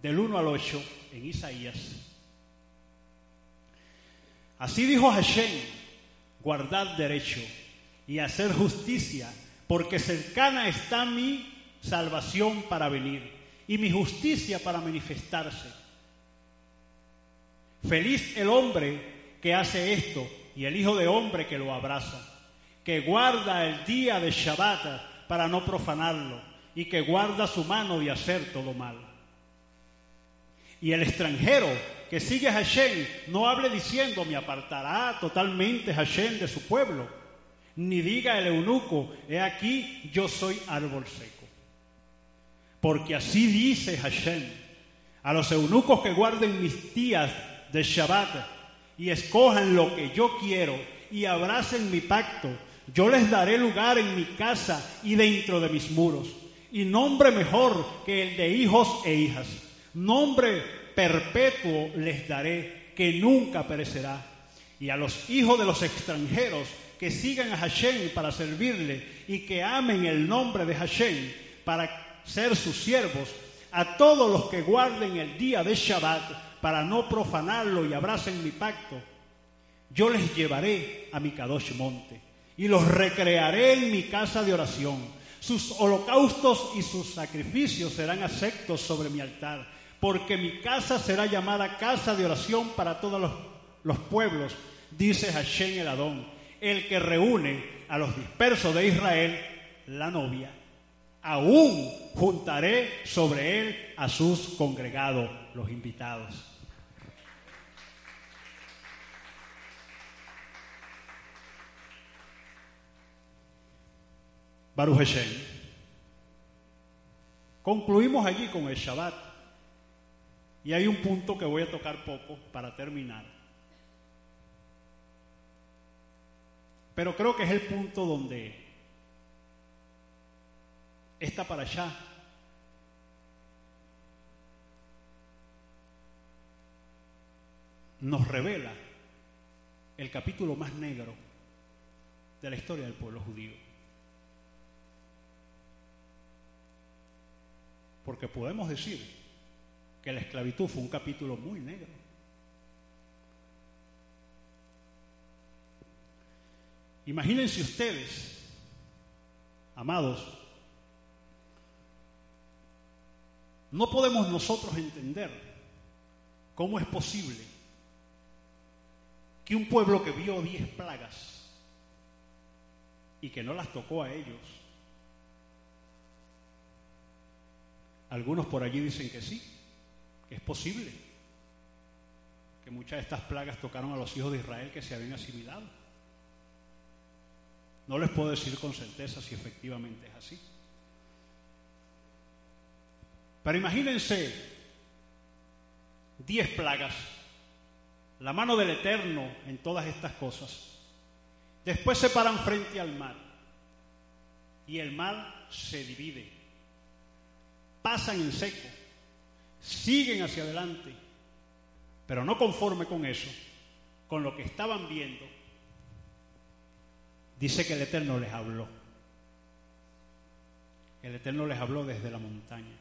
del 1 al 8 en Isaías. Así dijo Hashem, guardad derecho y hacer justicia, porque cercana está mi salvación para venir y mi justicia para manifestarse. Feliz el hombre que hace esto y el hijo de hombre que lo abraza, que guarda el día de Shabbat para no profanarlo y que guarda su mano de hacer todo mal. Y el extranjero que sigue a Hashem no hable diciendo me apartará totalmente Hashem de su pueblo, ni diga el eunuco, he aquí yo soy árbol seco. Porque así dice Hashem, a los eunucos que guarden mis días de Shabbat y escojan lo que yo quiero y abracen mi pacto, yo les daré lugar en mi casa y dentro de mis muros, y nombre mejor que el de hijos e hijas, nombre perpetuo les daré, que nunca perecerá. Y a los hijos de los extranjeros que sigan a Hashem para servirle y que amen el nombre de Hashem para ser sus siervos, a todos los que guarden el día de Shabbat para no profanarlo y abracen mi pacto, yo les llevaré a mi Kadosh monte y los recrearé en mi casa de oración. Sus holocaustos y sus sacrificios serán aceptos sobre mi altar porque mi casa será llamada casa de oración para todos los, pueblos, dice Hashem el Adón, el que reúne a los dispersos de Israel, la novia. Aún juntaré sobre él a sus congregados, los invitados. Baruch Hashem. Concluimos allí con el Shabbat. Y hay un punto que voy a tocar poco para terminar. Pero creo que es el punto donde está para allá nos revela el capítulo más negro de la historia del pueblo judío. Porque podemos decir que la esclavitud fue un capítulo muy negro. Imagínense ustedes, amados, no podemos nosotros entender cómo es posible que un pueblo que vio diez plagas y que no las tocó a ellos, algunos por allí dicen que sí, que es posible, que muchas de estas plagas tocaron a los hijos de Israel que se habían asimilado. No les puedo decir con certeza si efectivamente es así. Pero imagínense diez plagas, la mano del Eterno en todas estas cosas. Después se paran frente al mar y el mar se divide. Pasan en seco, siguen hacia adelante, pero no conforme con eso, con lo que estaban viendo, dice que el Eterno les habló. El Eterno les habló desde la montaña.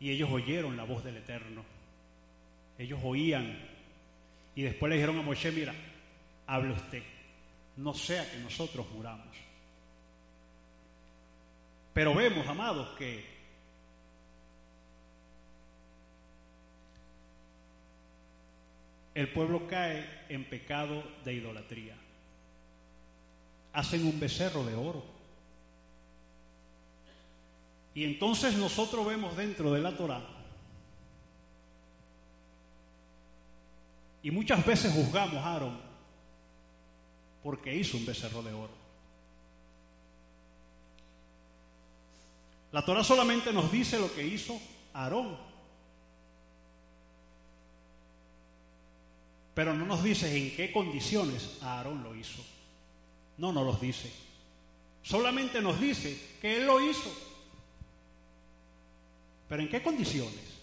Y ellos oyeron la voz del Eterno. Ellos oían. Y después le dijeron a Moshe, mira, hable usted. No sea que nosotros muramos. Pero vemos, amados, que el pueblo cae en pecado de idolatría hacen un becerro de oro. Y entonces nosotros vemos dentro de la Torá y muchas veces juzgamos a Aarón porque hizo un becerro de oro. La Torah solamente nos dice lo que hizo Aarón, pero no nos dice en qué condiciones Aarón lo hizo. No nos los dice. Solamente nos dice que Él lo hizo. Pero ¿en qué condiciones?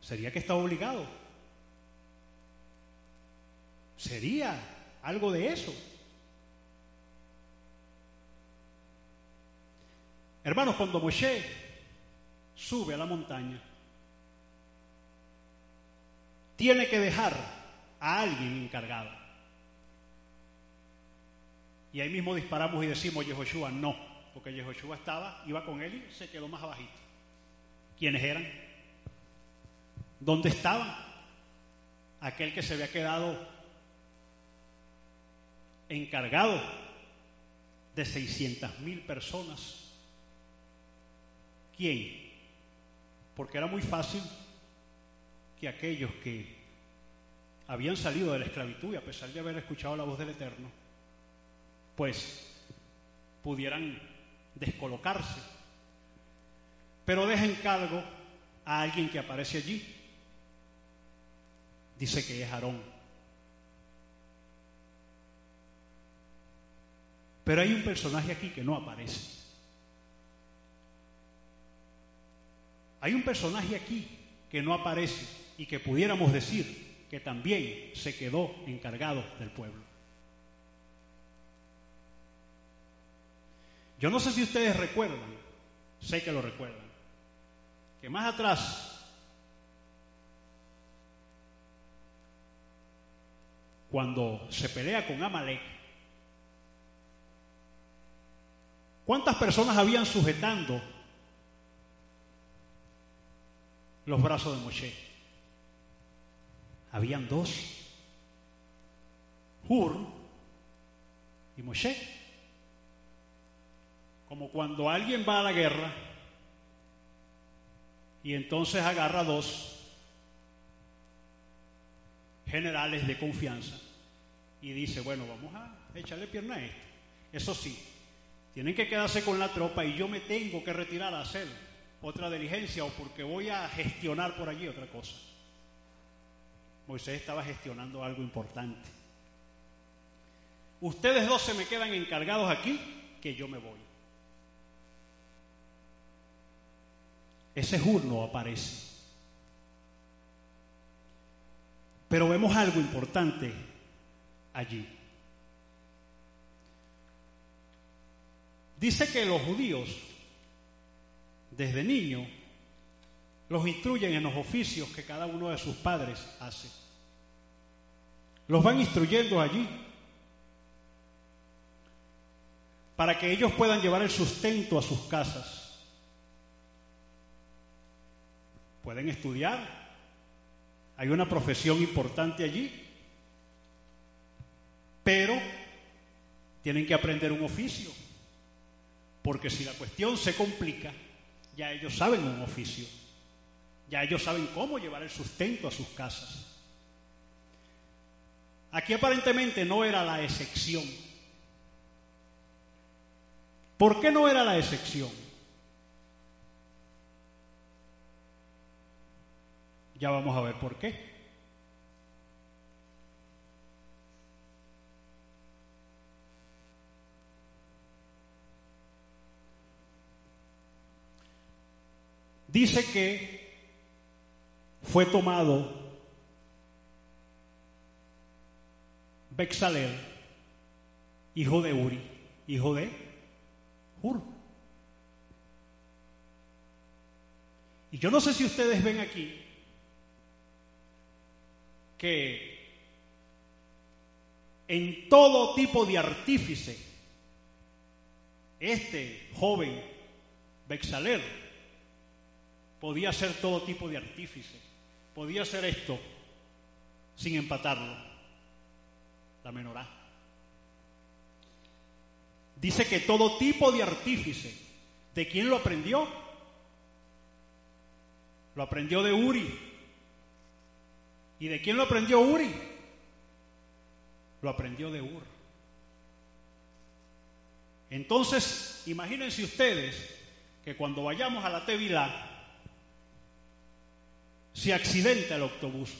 ¿Sería que estaba obligado? ¿Sería algo de eso? Hermanos, cuando Moshe sube a la montaña, tiene que dejar a alguien encargado. Y ahí mismo disparamos y decimos, Yehoshua, no, porque Yehoshua estaba, iba con él y se quedó más abajito. ¿Quiénes eran? ¿Dónde estaban? Aquel que se había quedado encargado de 600 mil personas. ¿Quién? Porque era muy fácil que aquellos que habían salido de la esclavitud y a pesar de haber escuchado la voz del Eterno, pues pudieran descolocarse. Pero deja en cargo a alguien que aparece allí. Dice que es Aarón. Pero hay un personaje aquí que no aparece. Hay un personaje aquí que no aparece y que pudiéramos decir que también se quedó encargado del pueblo. Yo no sé si ustedes recuerdan, sé que lo recuerdan, que más atrás, cuando se pelea con Amalek, ¿cuántas personas habían sujetando los brazos de Moshe? Habían dos, Hur y Moshe. Como cuando alguien va a la guerra y entonces agarra dos generales de confianza y dice, bueno, vamos a echarle pierna a esto. Eso sí, tienen que quedarse con la tropa y yo me tengo que retirar a hacer otra diligencia o porque voy a gestionar por allí otra cosa. Moisés estaba gestionando algo importante. Ustedes dos se me quedan encargados aquí, que yo me voy. Ese no aparece. Pero vemos algo importante allí. Dice que los judíos, desde niño, los instruyen en los oficios que cada uno de sus padres hace. Los van instruyendo allí para que ellos puedan llevar el sustento a sus casas. Pueden estudiar, hay una profesión importante allí, pero tienen que aprender un oficio, porque si la cuestión se complica, ya ellos saben un oficio, ya ellos saben cómo llevar el sustento a sus casas. Aquí aparentemente no era la excepción. ¿Por qué no era la excepción? Ya vamos a ver por qué. Dice que fue tomado Bexalel, hijo de Uri, hijo de Hur. Y yo no sé si ustedes ven aquí que en todo tipo de artífice, este joven Bexaler podía ser todo tipo de artífice, podía ser esto sin empatarlo, la menorá. Dice que todo tipo de artífice, ¿de quién lo aprendió? Lo aprendió de Uri, ¿Y de quién lo aprendió Uri? Lo aprendió de Ur. Entonces, imagínense ustedes que cuando vayamos a la Tevilá, se accidenta el autobús.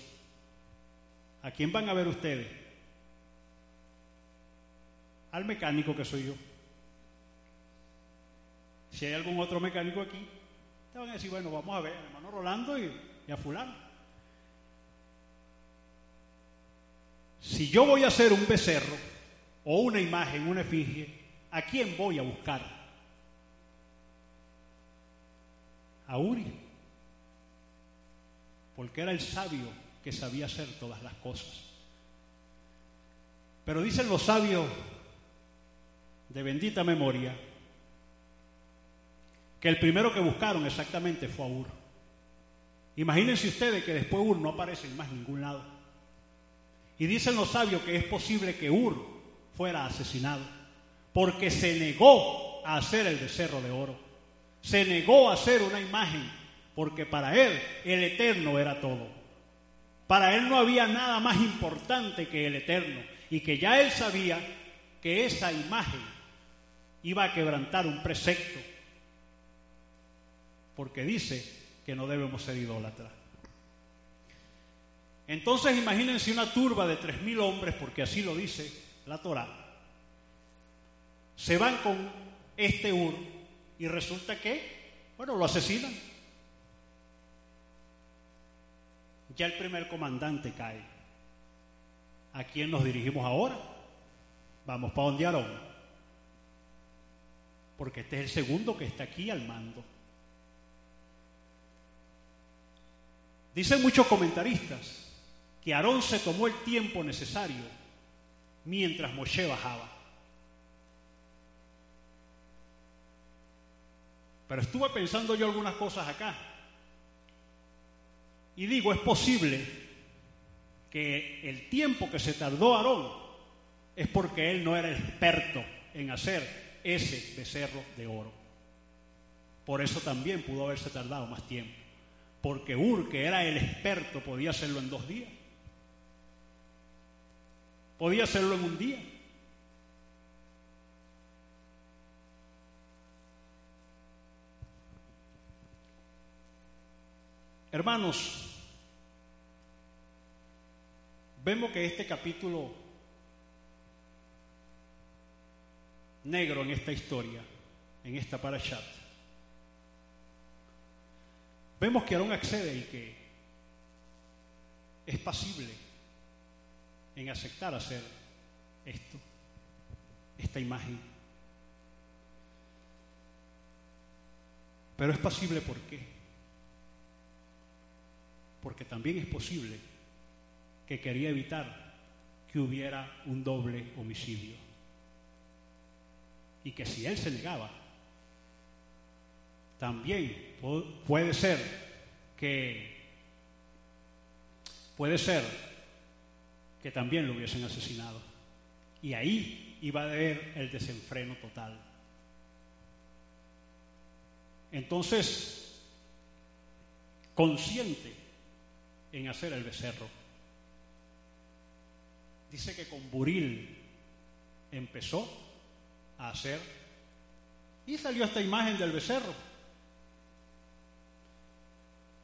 ¿A quién van a ver ustedes? Al mecánico que soy yo. Si hay algún otro mecánico aquí, te van a decir, bueno, vamos a ver, hermano Rolando y, y a fulano. Si yo voy a hacer un becerro o una imagen, una efigie, ¿a quién voy a buscar? A Uri, porque era el sabio que sabía hacer todas las cosas. Pero dicen los sabios de bendita memoria que el primero que buscaron exactamente fue a Ur. Imagínense ustedes que después Ur no aparece en más ningún lado. Y dicen los sabios que es posible que Ur fuera asesinado, porque se negó a hacer el becerro de oro. Se negó a hacer una imagen, porque para él el eterno era todo. Para él no había nada más importante que el eterno, y que ya él sabía que esa imagen iba a quebrantar un precepto, porque dice que no debemos ser idólatras. Entonces imagínense una turba de tres mil hombres, porque así lo dice la Torá. Se van con este Ur y resulta que, bueno, lo asesinan. Ya el primer comandante cae. ¿A quién nos dirigimos ahora? Vamos para donde Aarón. Porque este es el segundo que está aquí al mando. Dicen muchos comentaristas que Aarón se tomó el tiempo necesario mientras Moshe bajaba. Pero estuve pensando yo algunas cosas acá. Y digo, es posible que el tiempo que se tardó Aarón es porque él no era experto en hacer ese becerro de oro. Por eso también pudo haberse tardado más tiempo. Porque Ur, que era el experto, podía hacerlo en dos días. Podía hacerlo en un día. Hermanos, vemos que este capítulo negro en esta historia, en esta parashat, vemos que Aarón accede y que es pasible en aceptar hacer esto, esta imagen. Pero es posible ¿por qué? Porque también es posible que quería evitar que hubiera un doble homicidio. Y que si él se negaba, también puede ser que puede ser que también lo hubiesen asesinado. Y ahí iba a haber el desenfreno total. Entonces, consciente en hacer el becerro, dice que con Buril empezó a hacer y salió esta imagen del becerro.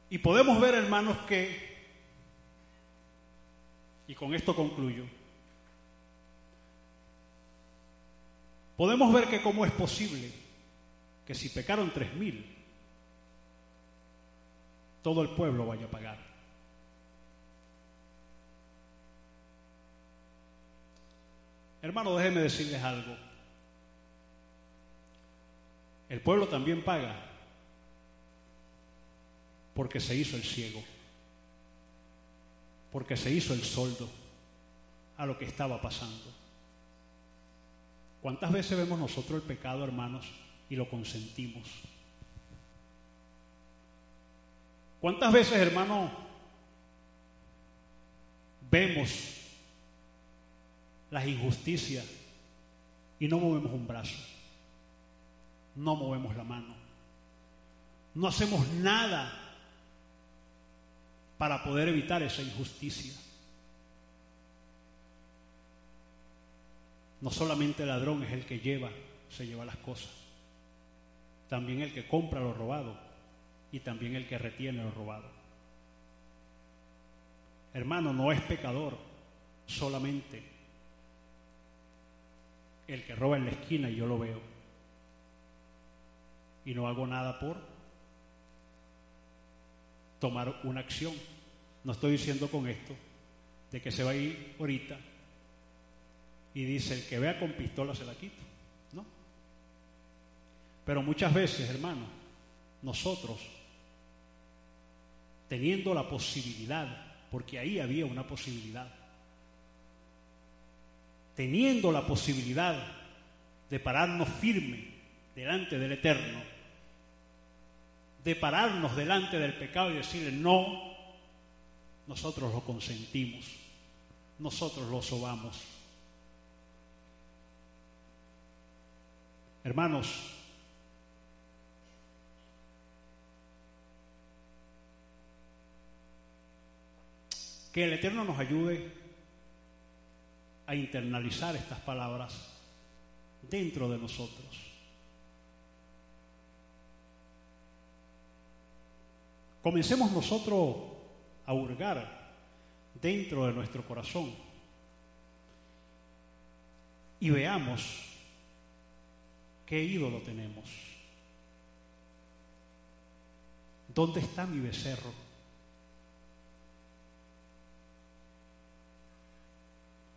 Y podemos ver, hermanos, que, y con esto concluyo, podemos ver que cómo es posible que si pecaron tres mil, todo el pueblo vaya a pagar. Hermano, déjeme decirles algo. El pueblo también paga porque se hizo el ciego, porque se hizo el soldo a lo que estaba pasando. ¿Cuántas veces vemos nosotros el pecado, hermanos, y lo consentimos? ¿Cuántas veces, hermano, vemos las injusticias y no movemos un brazo? No movemos la mano. No hacemos nada para poder evitar esa injusticia. No solamente el ladrón es el que lleva, se lleva las cosas, también el que compra lo robado y también el que retiene lo robado. Hermano, no es pecador solamente el que roba en la esquina y yo lo veo y no hago nada por tomar una acción. No estoy diciendo con esto de que se va a ir ahorita y dice, el que vea con pistola se la quito. No. Pero muchas veces, hermano, nosotros, teniendo la posibilidad, porque ahí había una posibilidad, teniendo la posibilidad de pararnos firme delante del Eterno, de pararnos delante del pecado y decirle, no, nosotros lo consentimos, nosotros lo sobamos. Hermanos, que el Eterno nos ayude a internalizar estas palabras dentro de nosotros. Comencemos nosotros a hurgar dentro de nuestro corazón y veamos qué ídolo tenemos. ¿Dónde está mi becerro?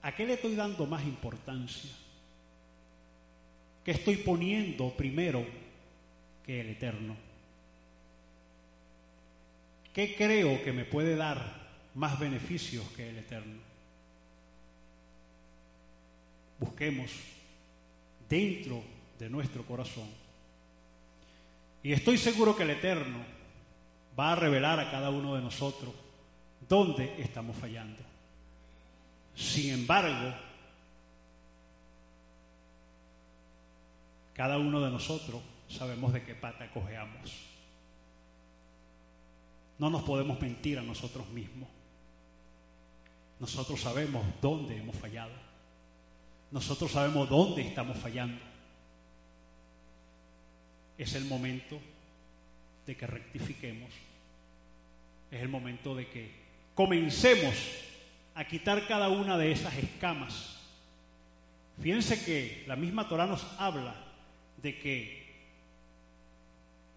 ¿A qué le estoy dando más importancia? ¿Qué estoy poniendo primero que el eterno? ¿Qué creo que me puede dar más beneficios que el Eterno? Busquemos dentro de nuestro corazón. Y estoy seguro que el Eterno va a revelar a cada uno de nosotros dónde estamos fallando. Sin embargo, cada uno de nosotros sabemos de qué pata cojeamos. No nos podemos mentir a nosotros mismos. Nosotros sabemos dónde hemos fallado. Nosotros sabemos dónde estamos fallando. Es el momento de que rectifiquemos. Es el momento de que comencemos a quitar cada una de esas escamas. Fíjense que la misma Torah nos habla de que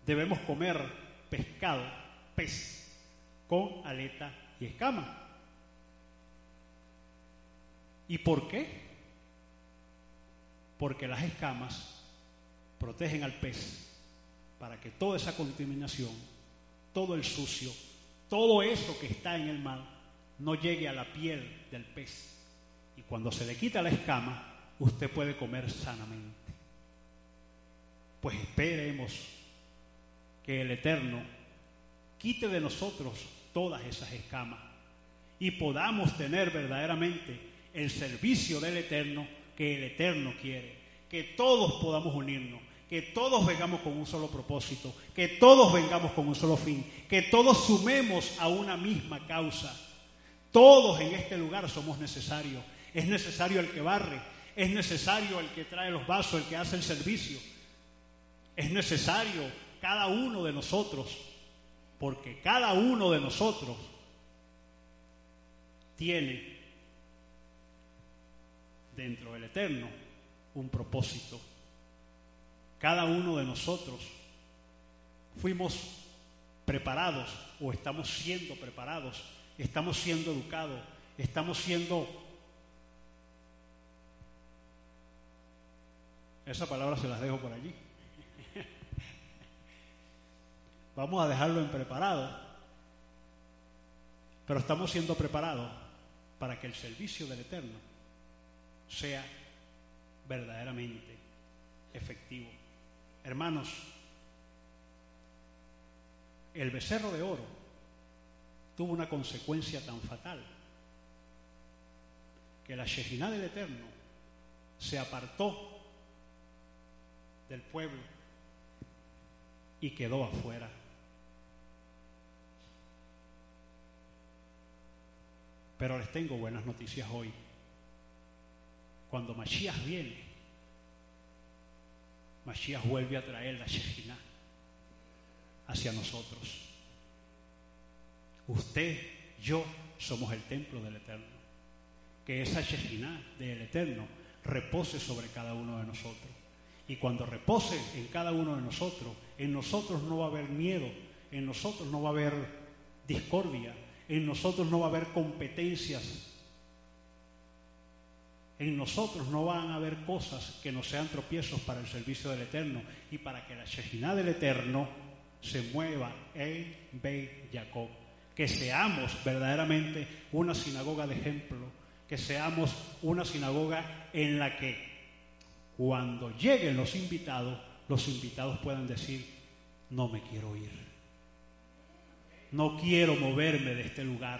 debemos comer pescado pez con aleta y escama. ¿Y por qué? Porque las escamas protegen al pez para que toda esa contaminación, todo el sucio, todo eso que está en el mar, no llegue a la piel del pez. Y cuando se le quita la escama, usted puede comer sanamente. Pues esperemos que el Eterno quite de nosotros todas esas escamas y podamos tener verdaderamente el servicio del Eterno que el Eterno quiere. Que todos podamos unirnos, que todos vengamos con un solo propósito, que todos vengamos con un solo fin, que todos sumemos a una misma causa. Todos en este lugar somos necesarios. Es necesario el que barre, es necesario el que trae los vasos, el que hace el servicio. Es necesario cada uno de nosotros, porque cada uno de nosotros tiene dentro del Eterno un propósito. Cada uno de nosotros fuimos preparados o estamos siendo preparados, estamos siendo educados, estamos siendo... Esa palabra se las dejo por allí. Vamos a dejarlo en preparado, pero estamos siendo preparados para que el servicio del Eterno sea verdaderamente efectivo. Hermanos, el becerro de oro tuvo una consecuencia tan fatal que la Shejina del Eterno se apartó del pueblo y quedó afuera. Pero les tengo buenas noticias hoy. Cuando Mashiach viene, Mashiach vuelve a traer la Shejina hacia nosotros. Usted, yo, somos el templo del Eterno. Que esa Shejina del Eterno repose sobre cada uno de nosotros. Y cuando repose en cada uno de nosotros, en nosotros no va a haber miedo, en nosotros no va a haber discordia, en nosotros no va a haber competencias. En nosotros no van a haber cosas que no sean tropiezos para el servicio del Eterno y para que la Shejina del Eterno se mueva en Beit Jacob. Que seamos verdaderamente una sinagoga de ejemplo, que seamos una sinagoga en la que cuando lleguen los invitados, los invitados puedan decir, no me quiero ir no quiero moverme de este lugar.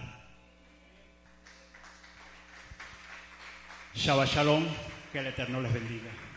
Shabbat Shalom, que el Eterno les bendiga.